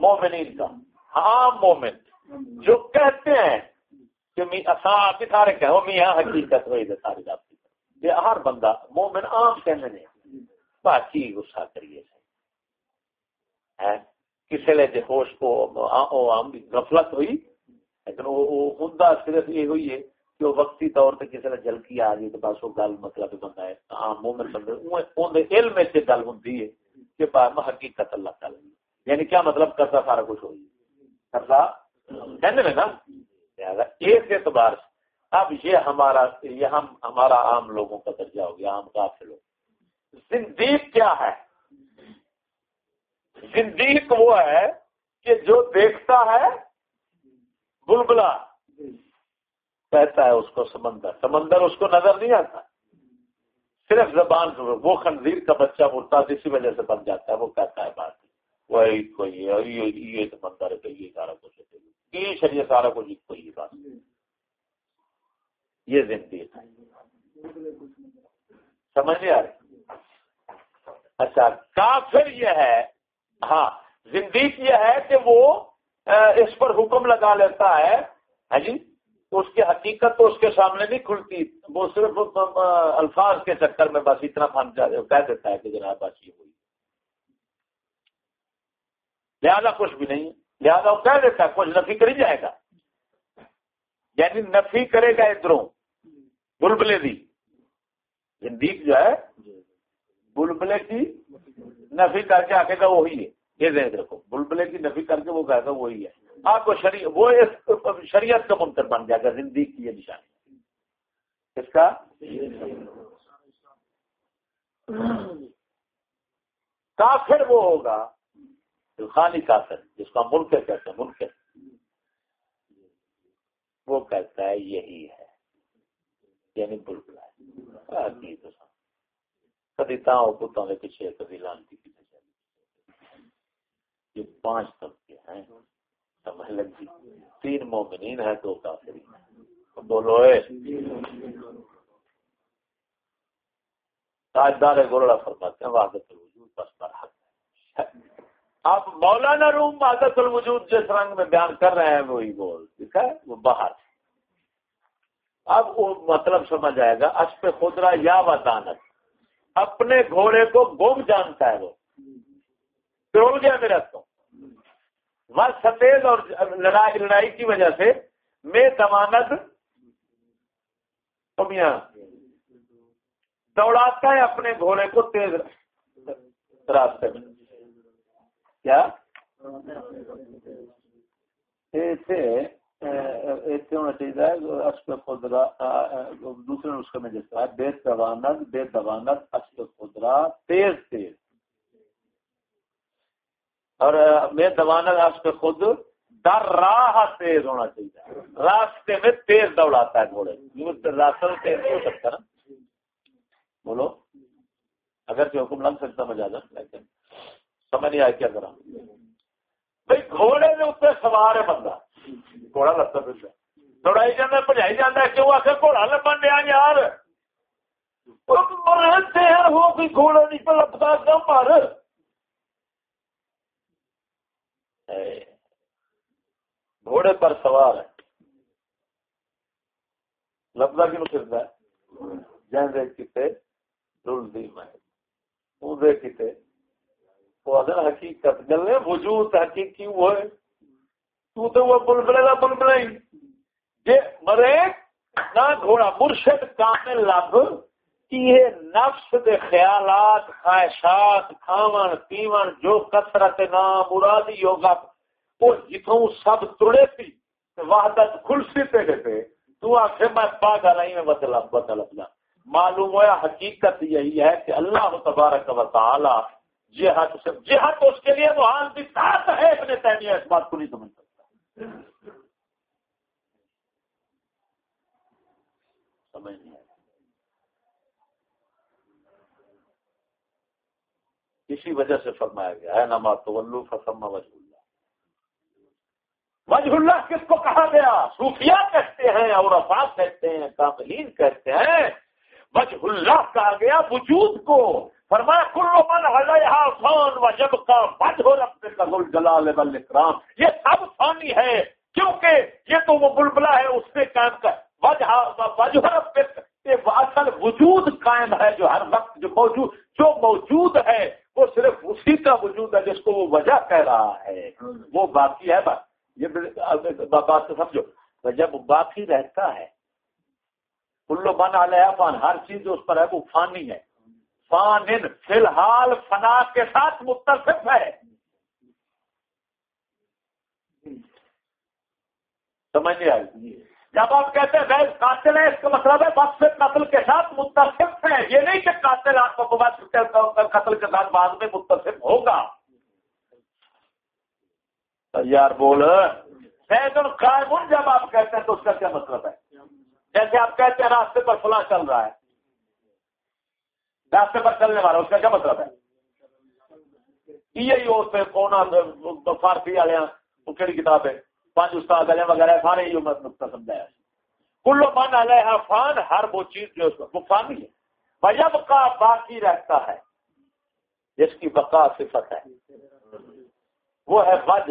مومنین کا۔ عام مومن جو کہتے ہیں کہ سارے کہ میاں حقیقت ہوئی ساری بات یہ ہر بندہ مومن عام کہنے باقی غصہ کریے۔ کسی لے جی ہوش کو غفلت ہوئی۔ لیکن وہ صرف یہ ہوئی ہے کہ وہ وقتی طور پہ کسی نے جلکی آ گئی تو بس وہ گل مطلب بندہ ہے۔ عام مومن بندے اون علم سے گل ہوں کہ بار حقیقت اللہ تعالی یعنی کیا مطلب کرتا سارا کچھ ہوئی؟ کرتا کہنے میں نا؟ ایک اعتبار سے اب یہ ہمارا، یہ ہم، ہمارا عام لوگوں کا درجہ ہو گیا، عام کافی لوگ۔ زندیق کیا ہے؟ زندیق وہ ہے کہ جو دیکھتا ہے، بلبلا کہتا ہے اس کو سمندر۔ سمندر اس کو نظر نہیں آتا۔ صرف زبان سے۔ وہ خنزیر کا بچہ مرتا اسی وجہ سے بن جاتا ہے، وہ کہتا ہے بات۔ وہی کوئی یہ سمندر ہے، یہ سارا کچھ یہ شریعت سارا کچھ کوئی بات۔ یہ زندگی سمجھ نہیں آ رہی؟ اچھا کافر یہ ہے ہاں زندگی یہ ہے کہ وہ اس پر حکم لگا لیتا ہے ہاں جی؟ اس کی حقیقت تو اس کے سامنے نہیں کھلتی۔ وہ صرف الفاظ کے چکر میں بس اتنا پھنس کہہ دیتا ہے کہ جناب بس یہ ہوئی۔ لہذا کچھ بھی نہیں، لہذا وہ کہہ دیتا ہے، کچھ نفی کر ہی جائے گا۔ یعنی نفی کرے گا ادھروں، بلبلے دی۔ زندگی جو ہے بلبلے کی نفی کر کے آگے کا وہی ہے، یہ ذہن رکھو۔ بلبلے کی نفی کر کے وہ کہے گا وہی ہے۔ آپ کو شری وہ اس شریعت کا منتر بن جائے گا زندگی کی یہ نشانی۔ اس کا؟ کافر وہ ہوگا، خالی کافر، جس کا ملک کہتے ہیں ملک وہ کہتا ہے، یہی ہے یعنی بلبلا ہے۔ کدی تاؤ کتوں کے پیچھے، کدی لانتی یہ پانچ طبقے ہیں۔ سمجھ لگ جی تین مومنین ہے دو کافری بولو تاجدار گولڑا فرماتے ہیں واقع الوجود بس پر حق ہے۔ آپ مولانا روم عادت الوجود جس رنگ میں بیان کر رہے ہیں، وہی بول۔ ٹھیک ہے؟ وہ باہر اب وہ مطلب سمجھ آئے گا اشپ خدرا یا ودانت۔ اپنے گھوڑے کو گم جانتا ہے وہ۔ توڑ گیا میرا تو وہ سفید اور لڑائی لڑائی کی وجہ سے میں دمانت دوڑاتا ہے اپنے گھوڑے کو تیز راستے میں۔ کیا؟ ہونا چاہیے خدرا دوسرے نسخے میں جیسا بے دوانت بے دوانت اشپ خدرا تیز تیز۔ اور میں دوانت اشپ خود در راہ تیز ہونا چاہیے۔ راستے میں تیز دوڑاتا ہے گھوڑے۔ راستہ تیز ہو سکتا نا۔ بولو۔ اگر کہ حکم لگ سکتا میں زیادہ لیکن سمجھ نہیں آیا کیا کرا بھائی، گھوڑے میں اتنے سوار ہے بندہ۔ گھوڑا لگتا پھر دوڑائی جانا بجائی جانا کیوں آ کے گھوڑا لبن دیا یار ہو کوئی گھوڑا نہیں پہ کم مار گھوڑے پر سوار ہے لفظہ کیوں پھرتا ہے کتے میں کتے وہ حقیقت گلے وجود حقیقی وہ ہے تو تو وہ بلبلے دا بلبلے ہی۔ جے مرے نہ گھوڑا، مرشد کامل لب یہ نفس دے خیالات، خواہشات، کھاون، پیون، جو کثرت نام، مرادی یوگا وہ جتوں سب تڑے تھی وحدت کھلسی تے گئے تو آخر میں پاگا نہیں میں بدل بدل اپنا معلوم ہوا حقیقت یہی ہے کہ اللہ تبارک و تعالی جہاد جہاد اس کے لیے وہ حال بھی ساتھ ہے اپنے تیمیہ اس بات کو نہیں سمجھ سکتا سمجھ نہیں اسی وجہ سے فرمایا گیا ہے، نما تو فسما وجہ وجہ اللہ کس کو کہا گیا؟ صوفیہ کہتے ہیں اور افاق کہتے ہیں، کاملین کہتے ہیں۔ وجہ اللہ کہا گیا وجود کو۔ فرمایا کلو من علیہ فان و جب کا بج ہو رب کا جلال اکرام یہ سب فانی ہے کیونکہ یہ تو وہ بلبلا ہے، اس نے کام کر وجہ وجہ رب اصل وجود قائم ہے جو ہر وقت جو موجود جو موجود ہے، وہ صرف اسی کا وجود ہے جس کو وہ وجہ کہہ رہا ہے۔ وہ باقی ہے بات یہ بات سمجھو۔ جب باقی رہتا ہے۔ کلو من علیہ فان ہر چیز جو اس پر ہے، وہ فانی ہے۔ فان فی الحال فنا کے ساتھ متصف ہے۔ سمجھ نہیں آئی؟ جب آپ کہتے ہیں قاتل ہے اس کا مطلب ہے وقت قتل کے ساتھ متصف ہے۔ یہ نہیں کہ قاتل آپ کو قتل کے ساتھ بعد میں متصف ہوگا۔ یار بول سیدن قائم جب آپ کہتے ہیں تو اس کا کیا مطلب ہے؟ جیسے آپ کہتے ہیں راستے پر فلاں چل رہا ہے۔ راستے پر چلنے والا اس کا کیا مطلب ہے؟ یہ فارسی والے وہ کہڑی کتاب ہے؟ پانچ استاد والے وغیرہ، سارے یہ نقطہ سمجھایا کلو من علیہ فان، ہر وہ چیز جو وہ فانی ہے۔ وجب کا باقی رہتا ہے۔ جس کی بقا صفت ہے۔ وہ ہے وج۔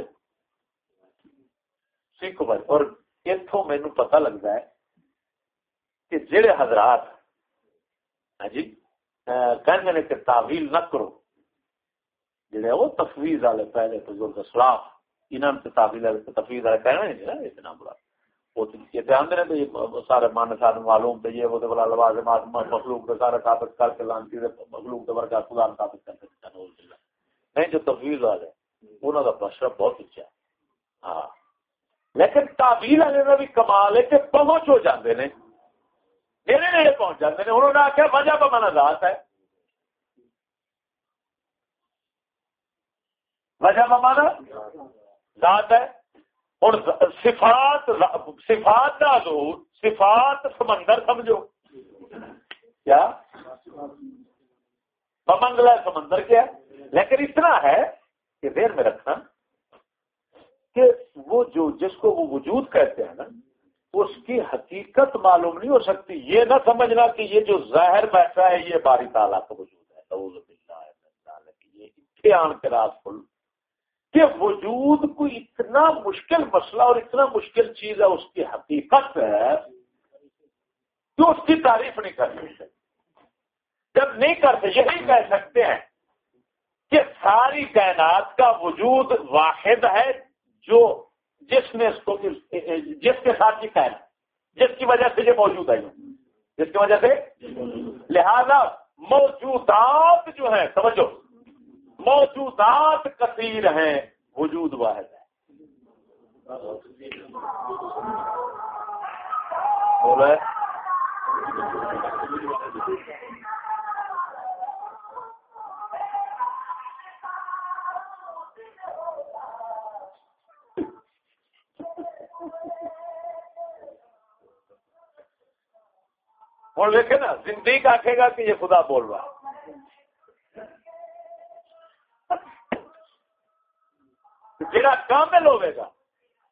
سکھ وج۔ اور اتوں مینو پتا لگتا ہے کہ جڑے حضرات ہاں جی کہ کہ تعویل نہ کرو۔ جڑے وہ تفویض والے پہلے بزرگ سلاف انہوں نے تعویل والے تفویض والے کہنا نہیں اتنا برا۔ سارے من سارے معلوم تو یہ وہ لوازمات مخلوق کے سارے ثابت کر کے لانتی مخلوق کے ورگا خدا ثابت کر کے نہیں، جو تفویض والے انہوں کا مشرف بہت اچھا ہاں۔ لیکن تعویل والے کا بھی کمال ہے کہ پہنچ ہو جاتے ہیں میرے نیڑے پہنچ جاتے ہیں۔ انہوں نے آخیا وجہ بمانا ذات ہے۔ وجہ بمانا ذات ہے۔ ہوں صفات صفات کا حضور، صفات سمندر سمجھو۔ کیا؟ بمنگلہ سمندر کیا لیکن اتنا ہے کہ دیر میں رکھنا کہ وہ جو جس کو وہ وجود کہتے ہیں نا اس کی حقیقت معلوم نہیں ہو سکتی۔ یہ نہ سمجھنا کہ یہ جو ظاہر بیٹھا ہے، یہ باری تعالیٰ کا وجود ہے۔ یہ کے راز کھل۔ کہ وجود کو اتنا مشکل مسئلہ اور اتنا مشکل چیز ہے، اس کی حقیقت ہے کہ اس کی تعریف نہیں کر سکتے۔ جب نہیں کرتے یہی کہہ سکتے ہیں کہ ساری کائنات کا وجود واحد ہے جو جس نے اس کو جس کے ساتھ یہ کہنا جس کی وجہ سے یہ موجود ہے، جس کی وجہ سے؟ لہذا موجودات جو ہیں، سمجھو، موجودات کثیر ہیں، وجود واحد ہے۔ بولے ہوں دیکھے نا، زندگی کا آخے گا کہ یہ خدا بول رہا جڑا کامل ہوئے گا،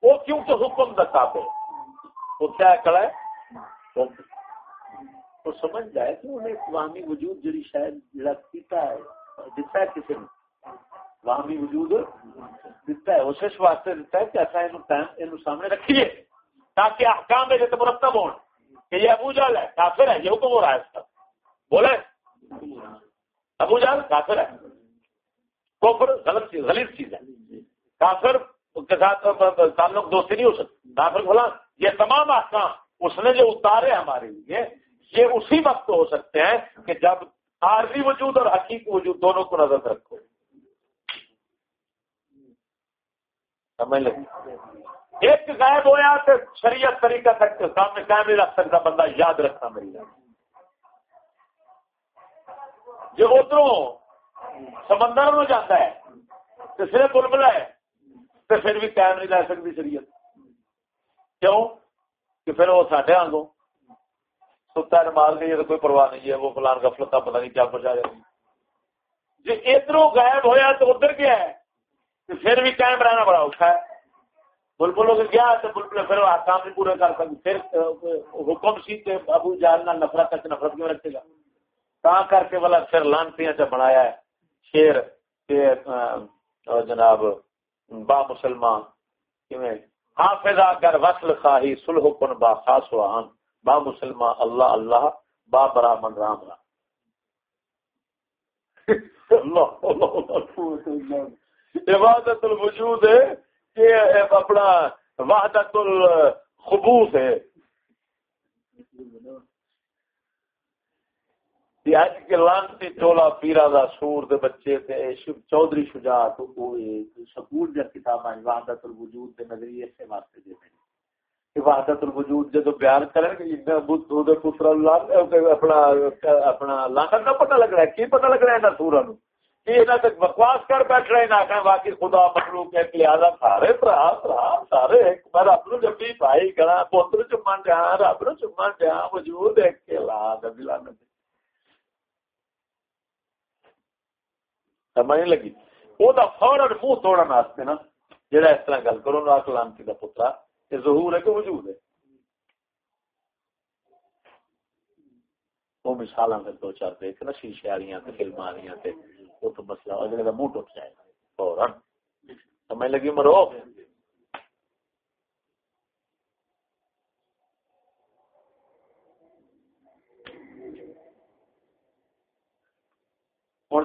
وہ کیونکہ حکم دا قابل وہ کیا کڑا ہے؟ وہ سمجھ جائے کہ انہیں واہمی وجود جڑی شاید جڑا ہے دیتا ہے کسی نے۔ واہمی وجود دیتا ہے اسے اس واسطے دیتا ہے کہ ایسا انہوں سامنے رکھیے تاکہ احکام میں جیسے مرتب ہوں کہ یہ ابو جال ہے، کافر ہے، یہ حکم ہو رہا ہے اس کا بولے۔ ابو جال کافر ہے۔ کوفر غلط چیز غلط چیز ہے۔ کافر کے ساتھ تعلق دوستی نہیں ہو سکتی کافر بولا یہ تمام آسان اس نے جو اتارے ہمارے لیے، یہ اسی وقت ہو سکتے ہیں کہ جب عارضی وجود اور حقیقی وجود دونوں کو نظر رکھو۔ سمجھ لگی؟ ایک غائب ہوا تو شریعت طریقہ تک سامنے قائم نہیں رکھ سکتا بندہ یاد رکھنا میری جو ادھر سمندر میں جاتا ہے تو صرف بلبلا ہے تو پھر بھی قائم نہیں رہ سکتی شریعت۔ کیوں؟ کہ پھر وہ ساڈے آگوں ستا مار گئی تو کوئی پرواہ نہیں ہے، وہ فلان کا فلتا پتا نہیں کیا پہنچا جائے جی ادھر غائب ہوا تو ادھر گیا ہے تو پھر بھی قائم رہنا بڑا اوکھا ہے۔ بلبل ہو گیا تو بلبل پھر کام نہیں پورے کر سکتے پھر حکم سی کہ ابو جان نفرت تک نفرت کیوں رکھے گا تا کر کے والا پھر لانتیاں سے بنایا ہے شیر جناب با مسلمان حافظ اگر وصل خواہی سلح کن با خاص وان با مسلمان اللہ اللہ با برامن رام رام عبادت الوجود ہے کہ اپنا وحدت الخبوس ہے۔ اج کے لانتی ٹولا پیرا دا سور دے بچے تے چودھری شجاعت سکول دے کتاباں وحدت الوجود دے نظریے سے واسطے دے دے وحدت الوجود جدو بیان کرن کہ اتنا بدھ دے پتر اللہ اپنا اپنا لاکھ نہ پتہ لگ رہا ہے، کی پتہ لگ رہا ہے نہ سورا نو؟ کہ تک بکواس کر بیٹھ رہے نہ کہ باقی خدا مخلوق ہے لہذا سارے بھرا بھرا ہاں، سارے ایک رب نو جب بھائی کنا پتر چمن دیا، رب نو چمن دیا، وجود ایک کے لا دلا نبی۔ سمجھ نہیں لگی؟ وہ فورن منہ توڑن واسطے نا جہاں اس طرح گل کرو نا کلانتی کا پترا، یہ ظہور ہے کہ وجود ہے۔ وہ مثال دو چار دیکھ نا، شیشے والی فلم والی وہ تو مسئلہ اگلے کا منہ ٹوٹ جائے گا۔ فورن سمجھ لگی مرو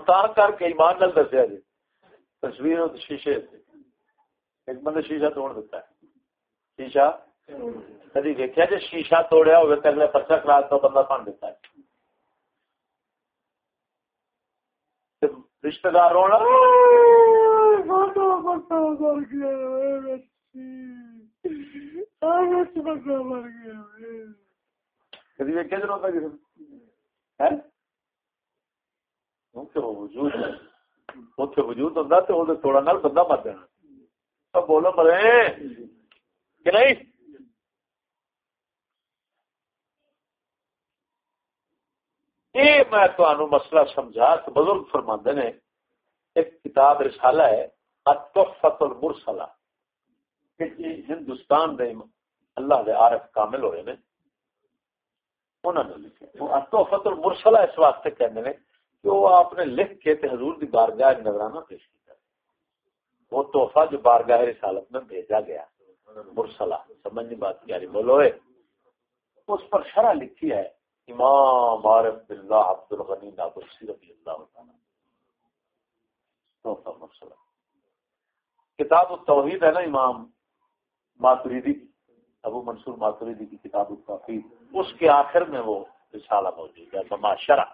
تا کر کے ایمان نال دسیا جی۔ تصویر شیشے۔ ایک بندے شیشہ توڑ دیتا ہے۔ شیشہ؟ کدی دیکھا جی شیشہ توڑیا ہوگا تو اگلے پرچا کلاس تو بندہ بن دیتا ہے۔ رشتے دار رونا کدی ویکیا جی روتا کسی وجود وجود تو تھوڑا نال بندہ مر جانا۔ بولو مرے۔ کہ نہیں؟ یہ میں تمہیں مسئلہ سمجھا تو بزرگ فرما نے، ایک کتاب رسالہ ہے اتفت المرسلہ جی ہندوستان دے اللہ دے عارف کامل ہوئے نے۔ انہوں نے لکھے اتفت المرسلہ اس واسطے کہنے کہ وہ آپ نے لکھ کے تے حضور دی بارگاہ نظرانہ پیش کیا وہ تحفہ جو بارگاہ رسالت میں بھیجا گیا، مرسلہ، سمجھنی بات کیا رہی بولو اس پر شرح لکھی ہے امام عارف باللہ عبد الغنی نابلسی رضی اللہ عنہ تحفہ مرسلہ کتاب التوحید ہے نا امام ماتریدی ابو منصور ماتریدی کی کتاب التوحید، اس کے آخر میں وہ رسالہ موجود ہے بما شرح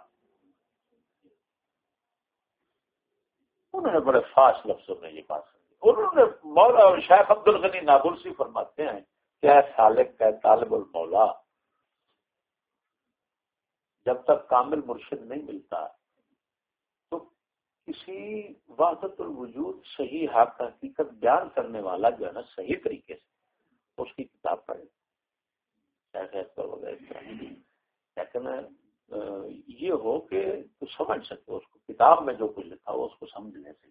انہوں نے بڑے فاش لفظوں میں یہ بات سمجھی انہوں نے مولا شیخ عبد الغنی نابلسی فرماتے ہیں کہ اے سالک کا طالب المولا جب تک کامل مرشد نہیں ملتا، تو کسی وحدت الوجود صحیح حق حقیقت بیان کرنے والا جو ہے نا، صحیح طریقے سے اس کی کتاب پڑھے۔ لیکن یہ ہو کہ تو سمجھ سکے اس کو کتاب میں جو کچھ لکھا ہو، اس کو سمجھنے سے۔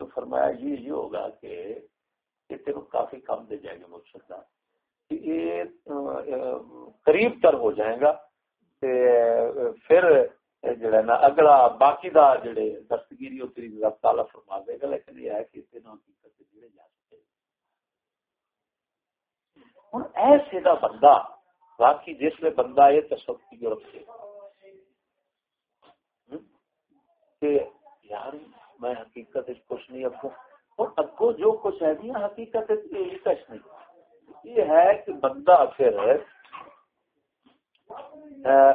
تو فرمایا یہ یہ ہوگا کہ یہ تیرے کافی کم دے جائے گا مرشد یہ قریب تر ہو جائے گا۔ پھر جڑا نا، اگلا باقی دا جڑے دستگیری ہو تیری رب تعالی فرما دے گا، لیکن یہ ہے کہ تینوں حقیقت جڑے جا سکتے ہوں ایسے دا بندہ، باقی جس میں بندہ یہ تصور کی رکھے؟ کہ یار میں حقیقت اس کچھ نہیں اگو اور اگو جو کچھ ہے نہیں حقیقت یہ کچھ نہیں۔ یہ ہے کہ بندہ پھر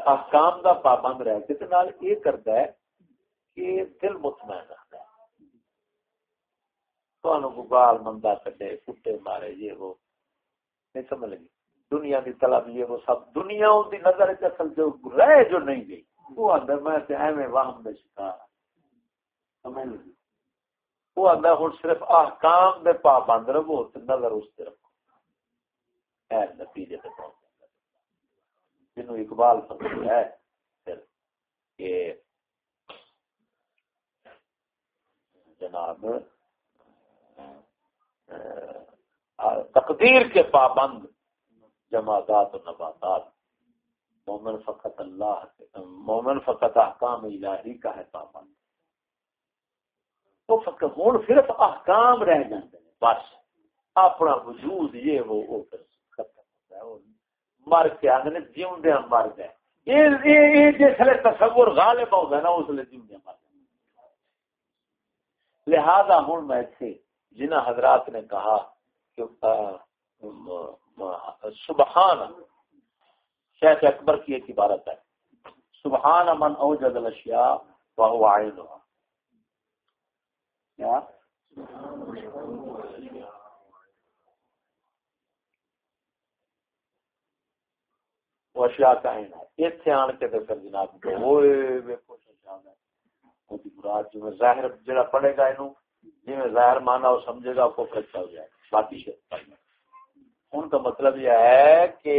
احکام دا پابند رہ کے نال یہ کرتا ہے کہ دل مطمئن رکھتا ہے۔ تو گال مندہ کٹے کٹے مارے، یہ وہ۔ نہیں سمجھ لگی؟ دنیا کی طلب یہ وہ سب۔ دنیا ان کی نظر اصل جو رہ جو نہیں گئی، وہ اندر میں ایویں واہم دے شکار ہاں۔ سمجھ لگی؟ وہ اندر ہوں صرف احکام دے پابند رہو نظر اس طرف ہے نتیجے پہ پہنچ جنہوں اقبال پسند ہے، پھر کہ جناب تقدیر کے پابند جماعات و نباتات، مومن فقط اللہ مومن فقط احکام الہی کا ہے پابند۔ تو فقط ہوں صرف احکام رہ جاتے ہیں، بس اپنا وجود یہ وہ وہ پھر ختم ہوتا ہے مر کے آدھے جیوندے مر گئے۔ جسے تصور غالب ہوگا نا، اس لیے جیوندے مر گئے۔ لہذا ہوں میں تھے جنہ حضرات نے کہا کہ سبحان شیخ اکبر کی ایک عبارت ہے۔ سبحان من اوجد الاشیاء وهو عینها۔ کیا؟ وہ اشیاء کا عین ہے ایتھے آن کے تے جناب مراد جو ظاہر جڑا پڑھے گا اینو جویں جی ظاہر مانا وہ سمجھے گا کو پھر چل جائے۔ باقی شے ان کا مطلب یہ ہے کہ،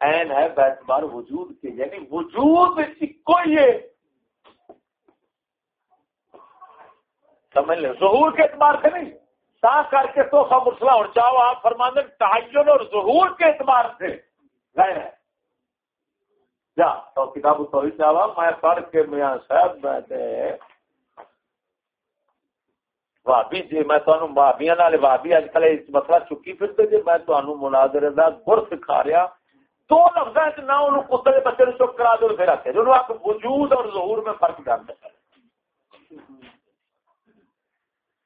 این ہے بیتبار وجود کے یعنی وجود کوئی ہے سمجھ لیں ظہور کے اعتبار سے نہیں۔ تا کر کے تو سب مسئلہ اور چاہو، آپ فرمان تعین اور ظہور کے اعتبار سے۔ غیر ہے. جا، تو کتاب تو چاہا میں پڑھ کے میاں صاحب، میں بھابی جی میں تمہیں بھابیا نال بھابی اج کل مسئلہ چکی پھرتے جی میں تمہیں مناظر کا گر سکھا رہا۔ دو لفظ نہ انہوں کتے بچے نے چپ کرا دو پھر آتے جو آپ وجود اور ظہور میں فرق جان سکتے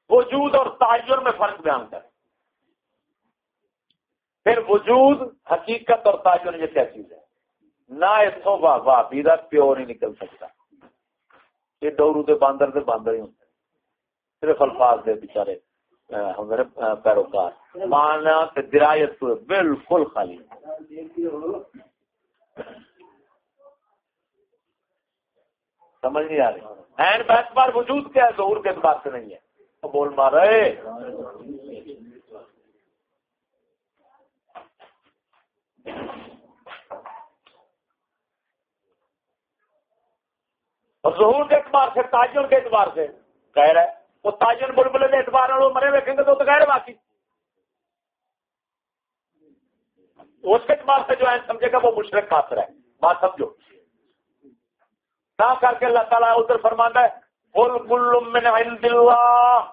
وجود اور تعین میں فرق بیان کر پھر وجود حقیقت اور تعین یہ کیا چیز ہے؟ نہ اتوں بھابی کا پیو نہیں نکل سکتا۔ یہ ڈورو کے باندر کے باندر ہی ہوتے صرف الفاظ دے بچارے ہمارے پیروکار۔ مانا درایت بالکل خالی۔ سمجھ نہیں آ رہی۔ این بیت بار وجود کیا ہے؟ ظہور کے اعتبار سے نہیں ہے۔ بول مار رہے اور ظہور کے اعتبار سے تاجر کے اعتبار سے۔ کہہ رہے وہ تاجر بلبلے کے اعتبار والوں مرے ویکیں گے تو غیر باقی۔ اس کے اعتبار سے جو ہے، سمجھے گا وہ مشرق کافر ہے۔ بات سمجھو۔ نہ کر کے اللہ تعالیٰ ادھر فرمانا ہے، قل کل من عند اللہ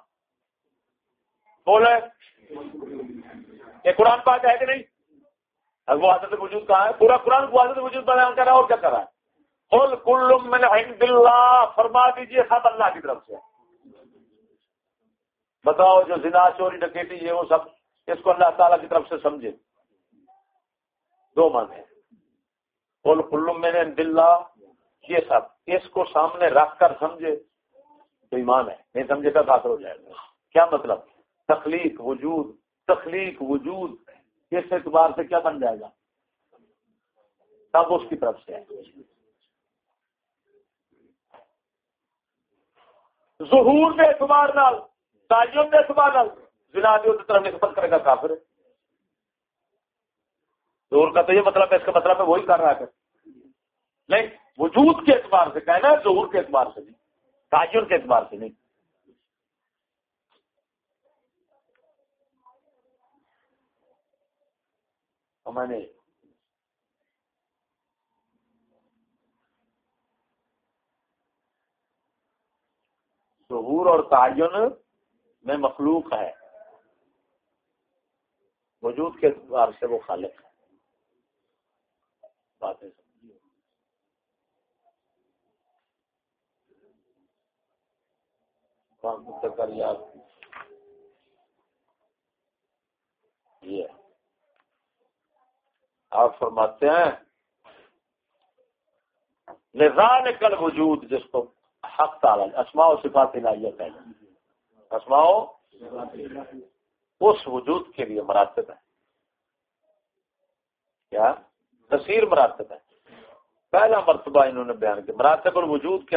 بولے۔ یہ قرآن پاک ہے کہ نہیں؟ وہ حضرت وجود کہاں ہے؟ پورا قرآن کو حضرت وجود بیان کر رہا ہے، اور کیا کر رہا ہے؟ قل کل من عند اللہ، فرما دیجیے سب اللہ کی طرف سے۔ بتاؤ جو زنا چوری ڈکیٹی یہ وہ سب اس کو اللہ تعالیٰ کی طرف سے سمجھے۔ دو مانے قل کل من عند اللہ، یہ سب اس کو سامنے رکھ کر سمجھے تو ایمان ہے۔ نہیں سمجھے گا کافر ہو جائے گا۔ کیا مطلب؟ تخلیق وجود تخلیق وجود۔ اس اعتبار سے کیا بن جائے گا؟ تب اس کی طرف سے۔ ظہور کے اعتبار نال تعین کے اعتبار نال جنا دی طرف نسبت کرے گا کافر۔ ظہور کا تو یہ مطلب ہے، اس کا مطلب ہے وہی کر رہا ہے۔ نہیں، وجود کے اعتبار سے کہنا ہے، ظہور کے اعتبار سے نہیں، تعین کے اعتبار سے نہیں۔ میں نے ظہور اور تعین میں مخلوق ہے۔ وجود کے اعتبار سے وہ خالق ہے۔ باتیں یہ آپ فرماتے ہیں نظام کل وجود جس کو حق تعالی اسماء و صفات الہیت ہے اسماء اس وجود کے لیے مراتب ہے کیا؟ تصیر مراتب ہے پہلا مرتبہ انہوں نے بیان کیا۔ مراتب الوجود کے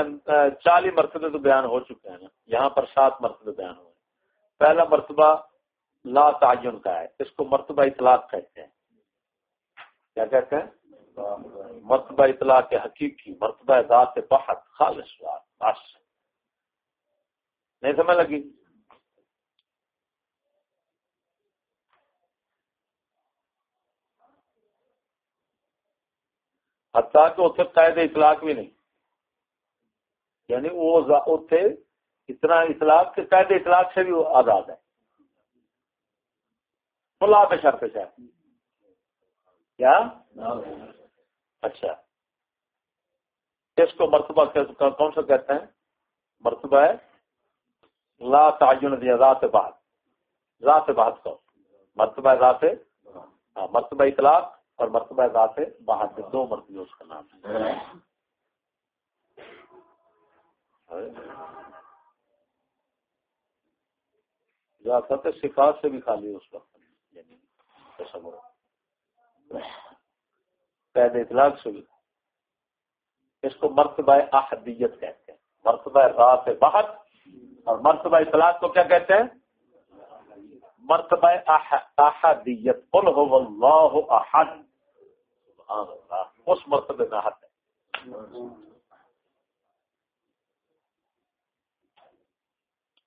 چالیس مرتبے تو بیان ہو چکے ہیں۔ نا یہاں پر سات مرتبے بیان ہوئے پہلا مرتبہ لا تعین کا ہے۔ اس کو مرتبہ اطلاق کہتے ہیں۔ کیا کہتے ہیں؟ مرتبہ اطلاع کے حقیقی، مرتبہ ذات بحت، خالص بس۔ نہیں سمجھ لگی؟ حتیٰ کہ اتنے قید اطلاق بھی نہیں۔ یعنی وہ اتنے اتنا اطلاق کہ قید اطلاق سے بھی آزاد ہے۔ فلا پہ شرط ہے کیا؟ اچھا۔ اس کو مرتبہ کون سا کہتے ہیں؟ مرتبہ ہے لا تعین دیا، ذات بات ذات بات کو۔ مرتبہ ذات ہاں، مرتبہ اطلاق اور مرتبہ ذات بہت دو مرتبہ اس کا نام ہے۔ ذات صفات سے بھی خالی اس وقت۔ یعنی تصور۔ قید اطلاق سے بھی۔ اس کو مرتبہ احدیت کہتے ہیں۔ مرتبہ رات بحت اور مرتبہ اطلاق کو کیا کہتے ہیں؟ مرتبہ احدیت۔ قل هو اللہ احد۔ سبحان اللہ۔ اس مرتبہ میں ہے۔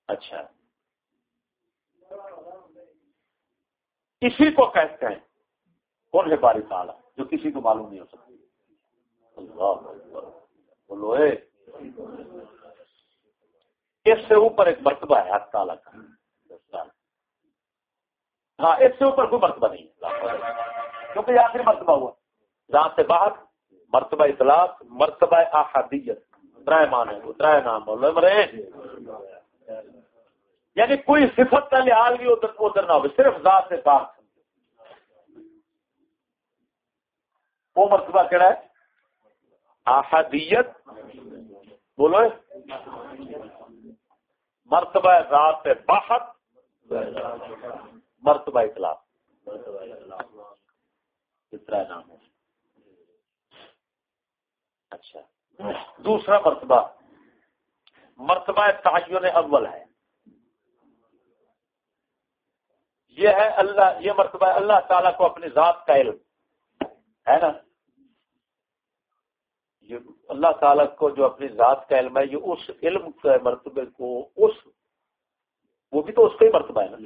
اچھا۔ اسی کو کہتے ہیں۔ کون ہے باری تعالیٰ، جو کسی کو معلوم نہیں ہو سکتا۔ سکتی بولو اس سے اوپر ایک مرتبہ ہے، حق تعالیٰ کا۔ ہاں اس سے اوپر کوئی مرتبہ نہیں۔ کیونکہ یہ آخری مرتبہ ہوا۔ جہاں سے باہر، مرتبہ اطلاق، مرتبہ احادیت۔ اترائے مان ہے اترائے نام بولو مرے۔ یعنی کوئی صفت کا لحاظ بھی ادھر ادھر نہ ہو، صرف ذات سے بات وہ مرتبہ کہڑا ہے؟ احادیت بولو۔ مرتبہ رات بحت، مرتبہ اطلاع اتنا نام ہے۔ اچھا۔ دوسرا مرتبہ۔ مرتبہ تعین اول ہے۔ یہ ہے اللہ، یہ مرتبہ اللہ تعالیٰ کو اپنی ذات کا علم۔ ہے نا؟ یہ اللہ تعالیٰ کو جو اپنی ذات کا علم ہے یہ اس علم کے مرتبے کو اس وہ بھی تو اس کا ہی مرتبہ ہے نا۔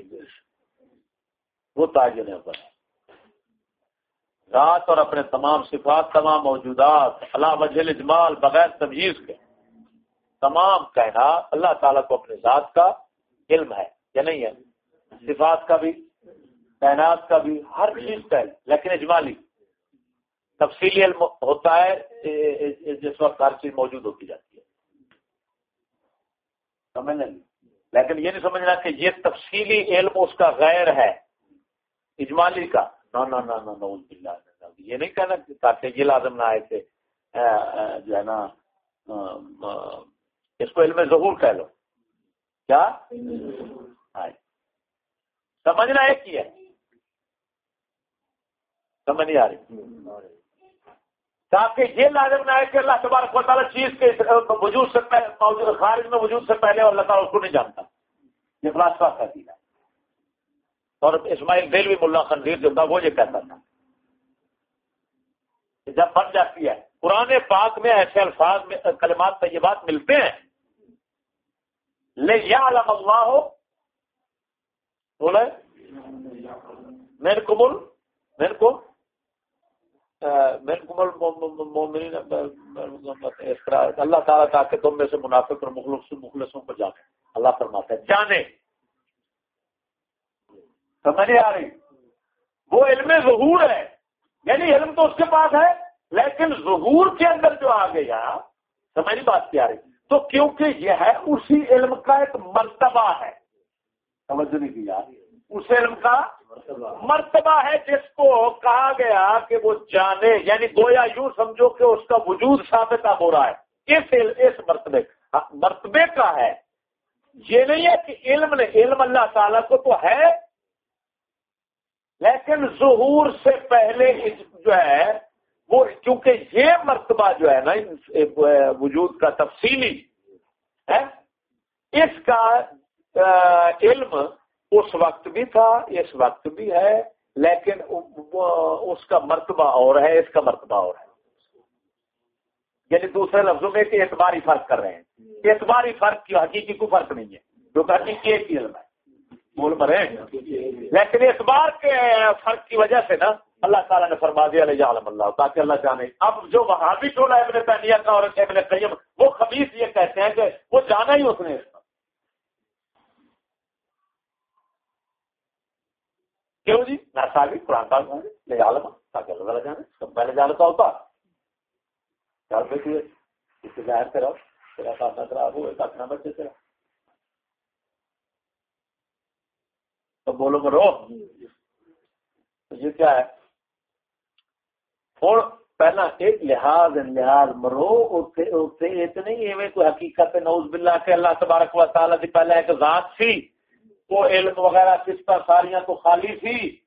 وہ تاج نے پر ذات اور اپنے تمام صفات، تمام موجودات اللہ وجہ اجمال بغیر تمیز کے، تمام کہنا اللہ تعالیٰ کو اپنے ذات کا علم ہے، یا نہیں ہے؟ صفات کا بھی، کائنات کا بھی، ہر چیز کا علم، لیکن اجمالی۔ تفصیلی علم ہوتا ہے جس وقت ہر چیز موجود ہوتی جاتی ہے۔ سمجھ لیکن یہ نہیں سمجھنا کہ یہ تفصیلی علم اس کا غیر ہے، اجمالی کا۔ نہ یہ نہیں کہنا تاکہ یہ لازم نہ آئے کہ جو ہے نا اس کو علم ظہور کہہ لو۔ کیا؟ سمجھنا ایک ہی ہے۔ سمجھ نہیں آ رہی۔ تاکہ یہ لازم نہ ہے کہ اللہ تبارک و تعالیٰ چیز کے وجود سے پہلے خارج میں وجود سے پہلے اور اللہ تعالیٰ اس کو نہیں جانتا۔ یہ فلاسفہ کا ہے۔ اور اسماعیل دل بھی ملا خنزیر جو تھا وہ یہ کہتا تھا۔ جب بن جاتی ہے پرانے پاک میں ایسے الفاظ میں کلمات طیبات ملتے ہیں۔ لے یا علم اللہ ہو بولے میرے کو بول میرے کو اللہ تعالیٰ تھا کہ تم میں سے منافق اور مخلص مخلصوں کو جانے۔ اللہ فرماتا ہے، جانے۔ سمجھ آ رہی؟ وہ علم ظہور ہے یعنی علم تو اس کے پاس ہے، لیکن ظہور کے اندر جو آ گیا، سمجھ بات کیا رہی۔ تو کیونکہ یہ ہے، اسی علم کا ایک مرتبہ ہے۔ سمجھ نہیں کی یار اس علم کا مرتبہ ہے جس کو کہا گیا کہ وہ جانے یعنی گویا یوں سمجھو کہ اس کا وجود ثابت ہو رہا ہے۔ اس اس مرتبے مرتبے کا ہے۔ یہ نہیں ہے کہ علم نے، علم اللہ تعالیٰ کو تو ہے۔ لیکن ظہور سے پہلے جو ہے، وہ کیونکہ یہ مرتبہ جو ہے نا وجود کا تفصیلی ہے، اس کا علم اس وقت بھی تھا اس وقت بھی ہے لیکن اس کا مرتبہ اور ہے اس کا مرتبہ اور ہے۔ یعنی دوسرے لفظوں میں کہ اعتباری فرق کر رہے ہیں۔ اعتباری فرق کی حقیقی کو فرق نہیں ہے جو کہ حقیقی ایک ہی علم ہے۔ بول مرے لیکن اعتبار کے فرق کی وجہ سے نا اللہ تعالیٰ نے فرما دیا علیہ عالم اللہ تاکہ اللہ جانے۔ اب جو وہاں بھی ٹولا ابن تیمیہ کا اور ابن قیم وہ خبیص یہ کہتے ہیں کہ وہ جانا ہی اس نے۔ اس کیوں جی؟ میں بھی قرآن پاک ہوں لے عالم تاکہ اللہ تعالیٰ جانے۔ سب پہلے جانتا ہوتا چل بیٹھیے اس سے ظاہر کرو تیرا کام خراب ہوئے کاٹنا بچے تیرا۔ تو بولو مرو یہ کیا ہے؟ اور پہلا ایک لحاظ لحاظ۔ مرو اتنے ایویں کوئی حقیقت نوز باللہ کہ اللہ تبارک و تعالیٰ دی پہلے ایک ذات سی وہ علم وغیرہ کس پر ساریاں تو خالی تھی؟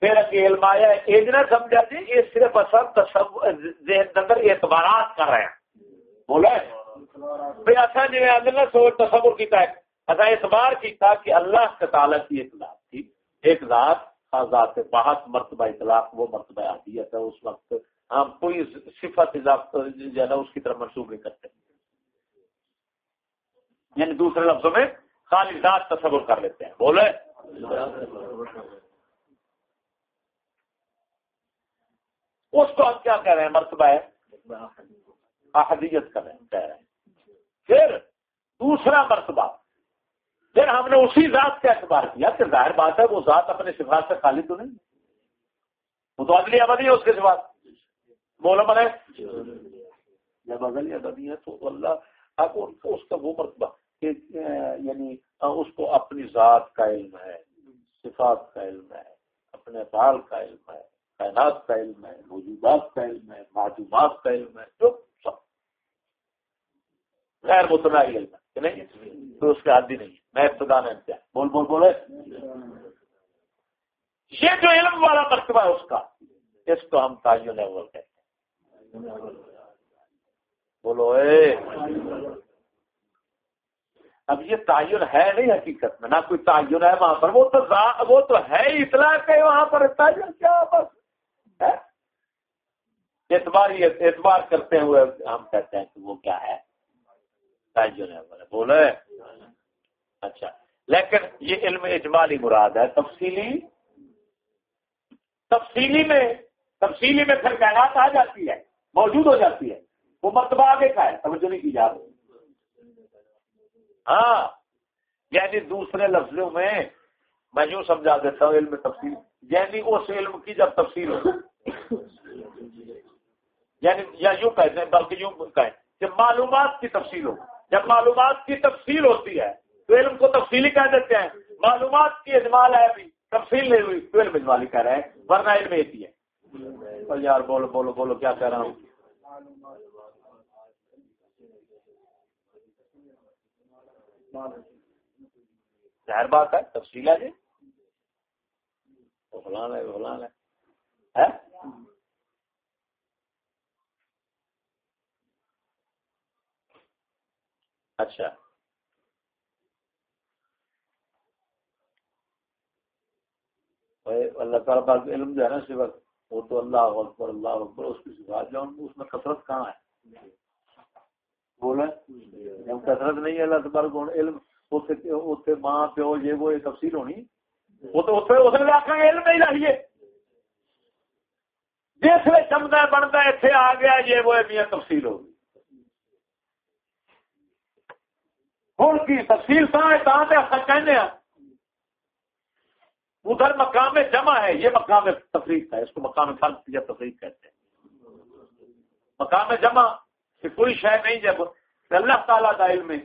پھر اگے علم آیا ایک نہ سمجھا جی یہ صرف اصل ذہن اندر اعتبارات کر رہے ہیں۔ بولے؟ بھائی اچھا جی میں سوچ، تصور کیتا ہے۔ اچھا اعتبار کیتا کہ اللہ کے تعالیٰ کی ایک ذات تھی۔ ایک ذات ذات بہت مرتبہ اطلاق، وہ مرتبہ عادیت ہے اس وقت ہم کوئی صفت جو ہے نا، اس کی طرف منسوخ نہیں کرتے۔ یعنی دوسرے لفظوں میں خالی ذات تصور کر لیتے ہیں۔ بولے اس کو ہم کیا کہہ رہے ہیں؟ مرتبہ ہے۔ احدیت کر رہے ہیں کہہ رہے ہیں پھر دوسرا مرتبہ۔ پھر ہم نے اسی ذات کا اعتبار کیا کہ ظاہر بات ہے، وہ ذات اپنے صفات سے خالی تو نہیں۔ وہ تو اگلی ابدی ہے اس کے سفات بولو مرے جی۔ جب اگلی ابدی ہے تو اللہ اس کا وہ مرتبہ۔ کہ یعنی اس کو اپنی ذات کا علم ہے، صفات کا علم ہے، اپنے بال کا علم ہے، کائنات کا علم ہے، موجودات کا علم ہے معجومات کا علم ہے، جو سب۔ غیر متنائی علم ہے، کہ نہیں؟ تو اس کے عادی نہیں میں ابتدا میں کیا بول بول بولے یہ جو علم والا مرتبہ ہے اس کا، اس کو ہم تعین اول کہتے ہیں۔ بولو، اے! اب یہ تعین ہے نہیں حقیقت میں، نہ کوئی تعین ہے وہاں پر، وہ تو وہ تو ہے اطلاع کہ وہاں پر، تعین کیا بس؟ اعتبار اعتبار کرتے ہوئے ہم کہتے ہیں کہ وہ کیا ہے؟ تعین ہے بولے۔ اچھا لیکن یہ علم اجمالی مراد ہے، تفصیلی تفصیلی میں تفصیلی میں پھر کائنات آ جاتی ہے، موجود ہو جاتی ہے، وہ مرتبہ آگے کا ہے، توجہ نہیں کی جا رہی۔ ہاں یعنی دوسرے لفظوں میں میں یوں سمجھا دیتا ہوں، علم تفصیل یعنی اس علم کی جب تفصیل ہو یعنی یا یوں کہتے ہیں بلکہ یوں کہیں کہ معلومات کی تفصیل ہو۔ جب معلومات کی تفصیل ہوتی ہے، تو علم کو تفصیلی کہہ دیتے ہیں۔ معلومات کی اجمال ہے ابھی، تفصیل نہیں ہوئی، تو علم اجمالی کہہ رہے ہیں، ورنہ علم ایک ہی ہے۔ یار، بولو بولو بولو، کیا کہہ رہا ہوں؟ ظاہر بات ہے، تفصیل ہے جی۔ فلان ہے فلان ہے۔ اچھا۔ اللہ تعالیٰ پاک علم جو ہے نا سوا وہ تو اللہ اکبر اللہ اکبر، اس کی صفات جو اس میں کثرت کہاں ہے؟ بولے جب کثرت نہیں ہے، اللہ تبارک علم ماں، پیو، یہ وہ تفصیل ہونی۔ وہ تو علم نہیں جس میں بنتا اتنے آ گیا، یہ وہ تفصیل ہوگی ہوں کی تفصیل کہنے ہیں ادھر مقام جمع ہے، یہ مقام تفریح ہے، اس کو مقام فرق یا تفریح کہتے ہیں۔ مقام جمع کہ کوئی شے نہیں جب اللہ تعالیٰ کا علم ہے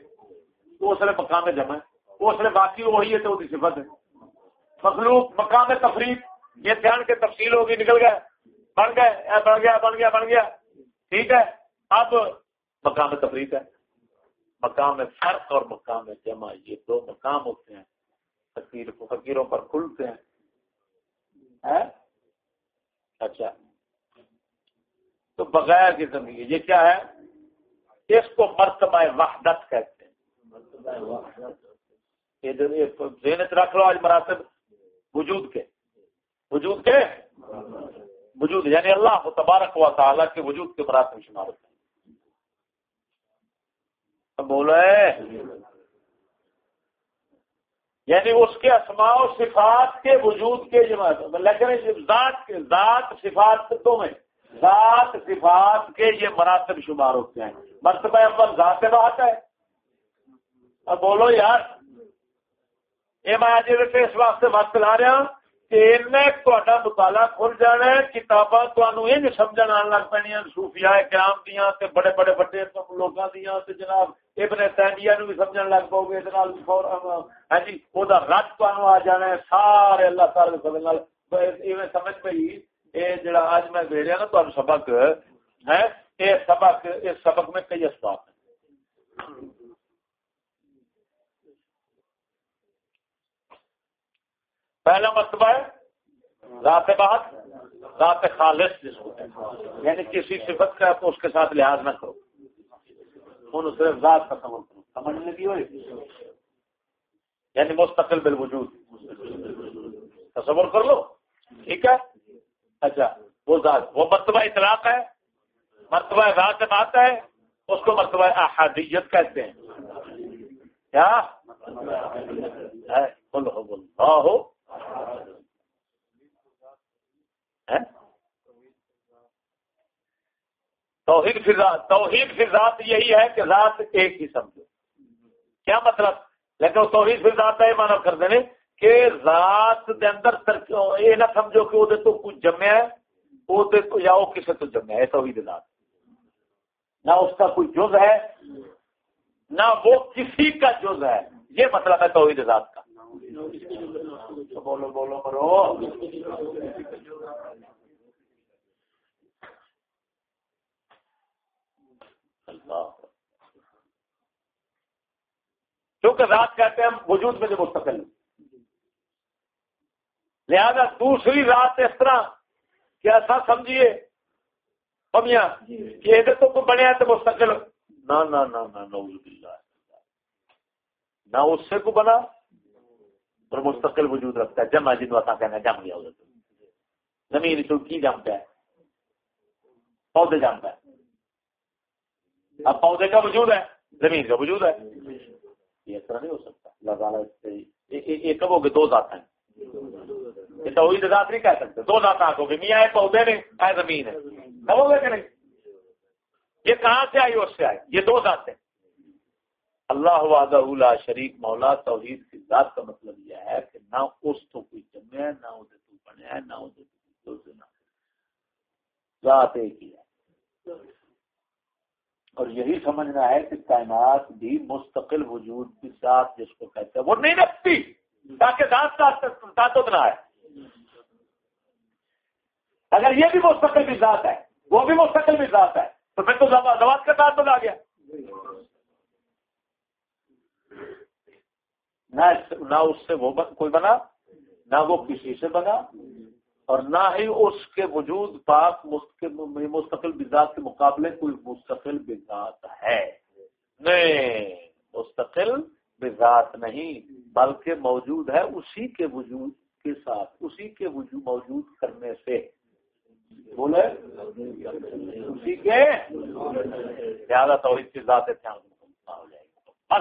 تو اس لیے مقام جمع ہے۔ اس لیے باقی وہی ہے تو وہ صفت ہے۔ مخلوق مقام تفریح یہ دھیان کے تفصیل ہوگی، نکل گئے۔ بن گئے بن گیا بن گیا بن گیا۔ ٹھیک ہے؟ اب مقام تفریح ہے۔ مقام فرق اور مقام جمع، یہ دو مقام ہوتے ہیں۔ فقیر فقیروں پر کھلتے ہیں۔ اچھا۔ تو بغیر کی زندگی یہ کیا ہے؟ اس کو مرتبہ وحدت کہتے ہیں۔ محنت رکھ لو آج مراتب وجود کے۔ وجود کے؟ وجود یعنی اللہ تبارک و تعالیٰ کے وجود کے مراتب شمار ہوتے ہیں۔ بولو یعنی اس کے اسماء و صفات کے وجود کے لیکن ذات کے ذات صفات تو میں۔ ذات صفات کے یہ مراتب شمار ہوتے ہیں۔ مرتبہ اول ذات بات ہے۔ اب بولو یار۔ یہ میں آج اس واسطے وقت لا رہا ہوں کہ مطالعہ کھل جانا ہے، کتاباں تمہیں سمجھ آن لگ پی سوفیا کرام دیا بڑے بڑے بڑے لوگوں دیا جناب ابن تینڈیا نو بھی سمجھ لگ پاؤ گے ہاں جی وہ رج تمہیں آ جانا ہے، سارے اللہ تعالی سمجھ سمجھ پی یہ جڑا آج میں دے رہا نا تمہیں سبق ہے یہ سبق اس سبق میں کئی اسباب ہیں۔ پہلا مرتبہ ہے ذات بات ذات خالص جس کو یعنی کسی صفت کا تو اس کے ساتھ لحاظ نہ کرو۔ ان صرف ذات کا سمجھ کرو۔ سمجھنے کی ہوئی؟ یعنی مستقل بالوجود۔ تصور کر لو۔ ٹھیک ہے؟ اچھا وہ ذات، وہ مرتبہ اطلاق ہے۔ مرتبہ ذات بات ہے، اس کو مرتبہ احادیت کہتے ہیں۔ کیا؟ ہو توحید فی ذات، توحید فی ذات یہی ہے کہ ذات ایک ہی سمجھو۔ کیا مطلب؟ لیکن توحید فی ذات ہے مانا کر دینے کہ ذات دے اندر یہ نہ سمجھو کہ وہ تو کچھ جمع ہے، وہ یا وہ کسی تو جمع ہے توحید ذات۔ نہ اس کا کوئی جز ہے، نہ وہ کسی کا جز ہے۔ یہ مطلب ہے توحید ذات کا۔ بولو بولو کرو کیونکہ رات کہتے ہیں وجود میں جو مستقل لہذا دوسری رات اس طرح کہ ایسا سمجھیے کمیاں کہ ادھر تو بنیا تو مستقل۔ نہ نہ اس سے کو بنا اور مستقل وجود رکھتا ہے۔ جمع جنو آتا کہنا جم گیا ادھر زمین تو کی جمتا ہے؟ پودے جمتا ہے۔ اب پودے کا وجود ہے زمین کا وجود ہے۔ یہ اس طرح نہیں ہو سکتا۔ اللہ تعالیٰ یہ کب ہوگے دو ذات ہیں۔ یہ تو ذات نہیں کہہ سکتے۔ دو ذات آنکھ ہوگی میاں پودے نے اے زمین ہے۔ کہ نہیں؟ یہ کہاں سے آئی اس سے آئی؟ یہ دو ذات ہیں۔ اللہ وعدہ لا شریک، مولا، توحید کی ذات کا مطلب یہ ہے کہ نہ اس تو کوئی جمع ہے، نہ اسے تو بنے ہے نہ اسے تو نہ۔ ذات ایک ہی ہے۔ اور یہی سمجھنا ہے کہ کائنات بھی مستقل وجود کی ذات جس کو کہتے ہیں، وہ نہیں رکھتی۔ تاکہ ذات تعدد نہ ہے اگر یہ بھی مستقل بھی ذات ہے، وہ بھی مستقل بھی ذات ہے، تو پھر تو زوات کا تعدد آ گیا۔ نہ اس سے وہ کوئی بنا، نہ وہ کسی سے بنا، اور نہ ہی اس کے وجود پاک مستقل بزاد کے مقابلے کوئی مستقل بزاد ہے۔ نہیں، مستقل بزاد نہیں، بلکہ موجود ہے اسی کے وجود کے ساتھ، اسی کے وجود موجود کرنے سے۔ بولے؟ اسی کے۔ زیادہ توحید کی ذات ہو جائے گا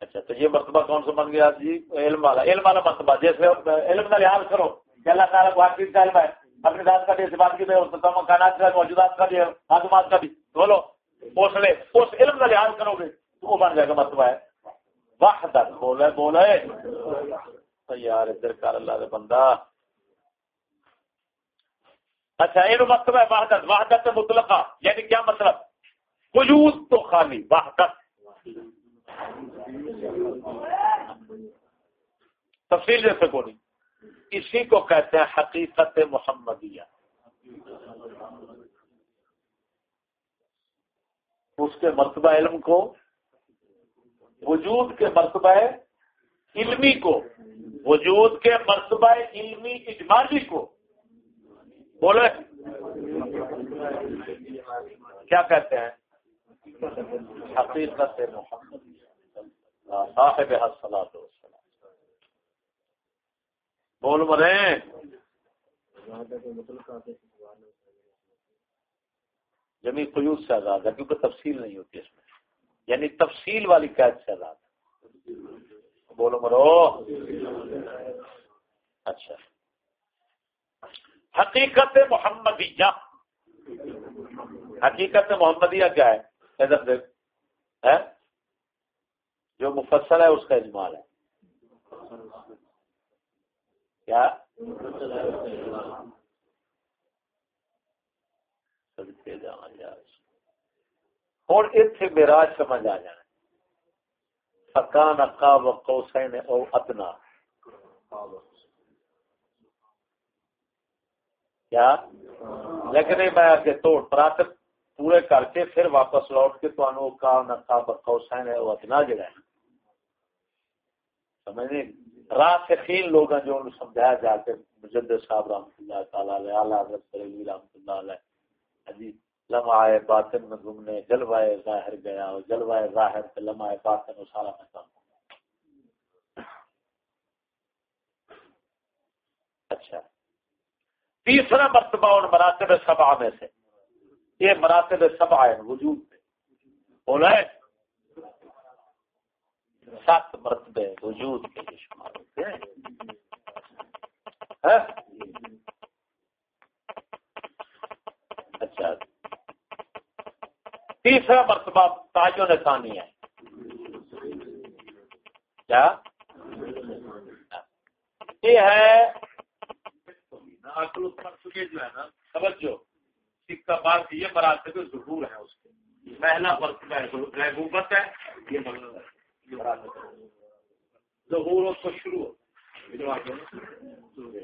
اچھا تو یہ مرتبہ کون سا بن گیا جی؟ علم والا۔ علم والا مرتبہ جیسے علم کا لحاظ کرو۔ کہ اللہ تعالیٰ کو ہر چیز کا علم ہے۔ اپنے ذات کا بھی اعتبار کی بھی، اور کائنات کا، موجودات کا بھی معلومات کا بھی۔ بولو۔ اس اس علم کا لحاظ کرو گے، تو وہ بن جائے گا مرتبہ ہے۔ وحدت بولے بولے یار، ادھر کر اللہ دے بندہ۔ اچھا یہ مطلب ہے وحدت وحدت مطلقہ یعنی کیا مطلب؟ وجود تو خالی، وحدت۔ تفصیل جیسے کو نہیں۔ اسی کو کہتے ہیں حقیقت محمدیہ۔ اس کے مرتبہ علم کو، وجود کے مرتبہ علمی کو، وجود کے مرتبہ علمی اجمالی کو۔ بولے کیا کہتے ہیں؟ حقیقت محمد، صاحب حسلات بول مرے۔ جمی قیود سے آزاد ہے، کیونکہ تفصیل نہیں ہوتی اس میں۔ یعنی تفصیل والی قید سے آزاد ہے۔ بولو مرو۔ اچھا۔ حقیقت محمدیہ۔ حقیقت محمدیہ کیا ہے؟ ادھر دیکھ۔ ہے جو مفصل ہے، اس کا اجمال ہے۔ کیا؟ اور اتنے میرا سمجھ آ جانا۔ فکان اکا و کوسین او اتنا کیا؟ لیکن میں آگے توڑ۔ پراتر پورے کر کے پھر واپس لوٹ کے تو کا نقا بقوسین ہے وہ اتنا جگہ ہے۔ سمجھنے راسخین لوگ ہیں جو سمجھایا جا کے مجد صاحب رحمۃ اللہ تعالیٰ علیہ، اعلیٰ حضرت رحمۃ اللہ علیہ۔ جی لمحہ باطن میں گھومنے جلوائے ظاہر گیا، اور جلوائے ظاہر سے لمحہ باطن و سارا میں کام اچھا۔ تیسرا مرتبہ ان مراتب سبا میں سے۔ یہ مراتب سبا ہے وجود میں۔ بولا ہے؟ سات مرتبے، وجود کے شمار ہوتے ہیں۔ ہاں؟ اچھا تیسرا مرتبہ تاجو نسانی ہے۔ کیا؟ یہ ہے جو ہے نا سمجھو سکہ بات یہ مراتب ضرور ہے اس کے۔ پہلا مرتبہ محبوبت ہے یہ مرتبہ ظہور اس کو شروع ہو۔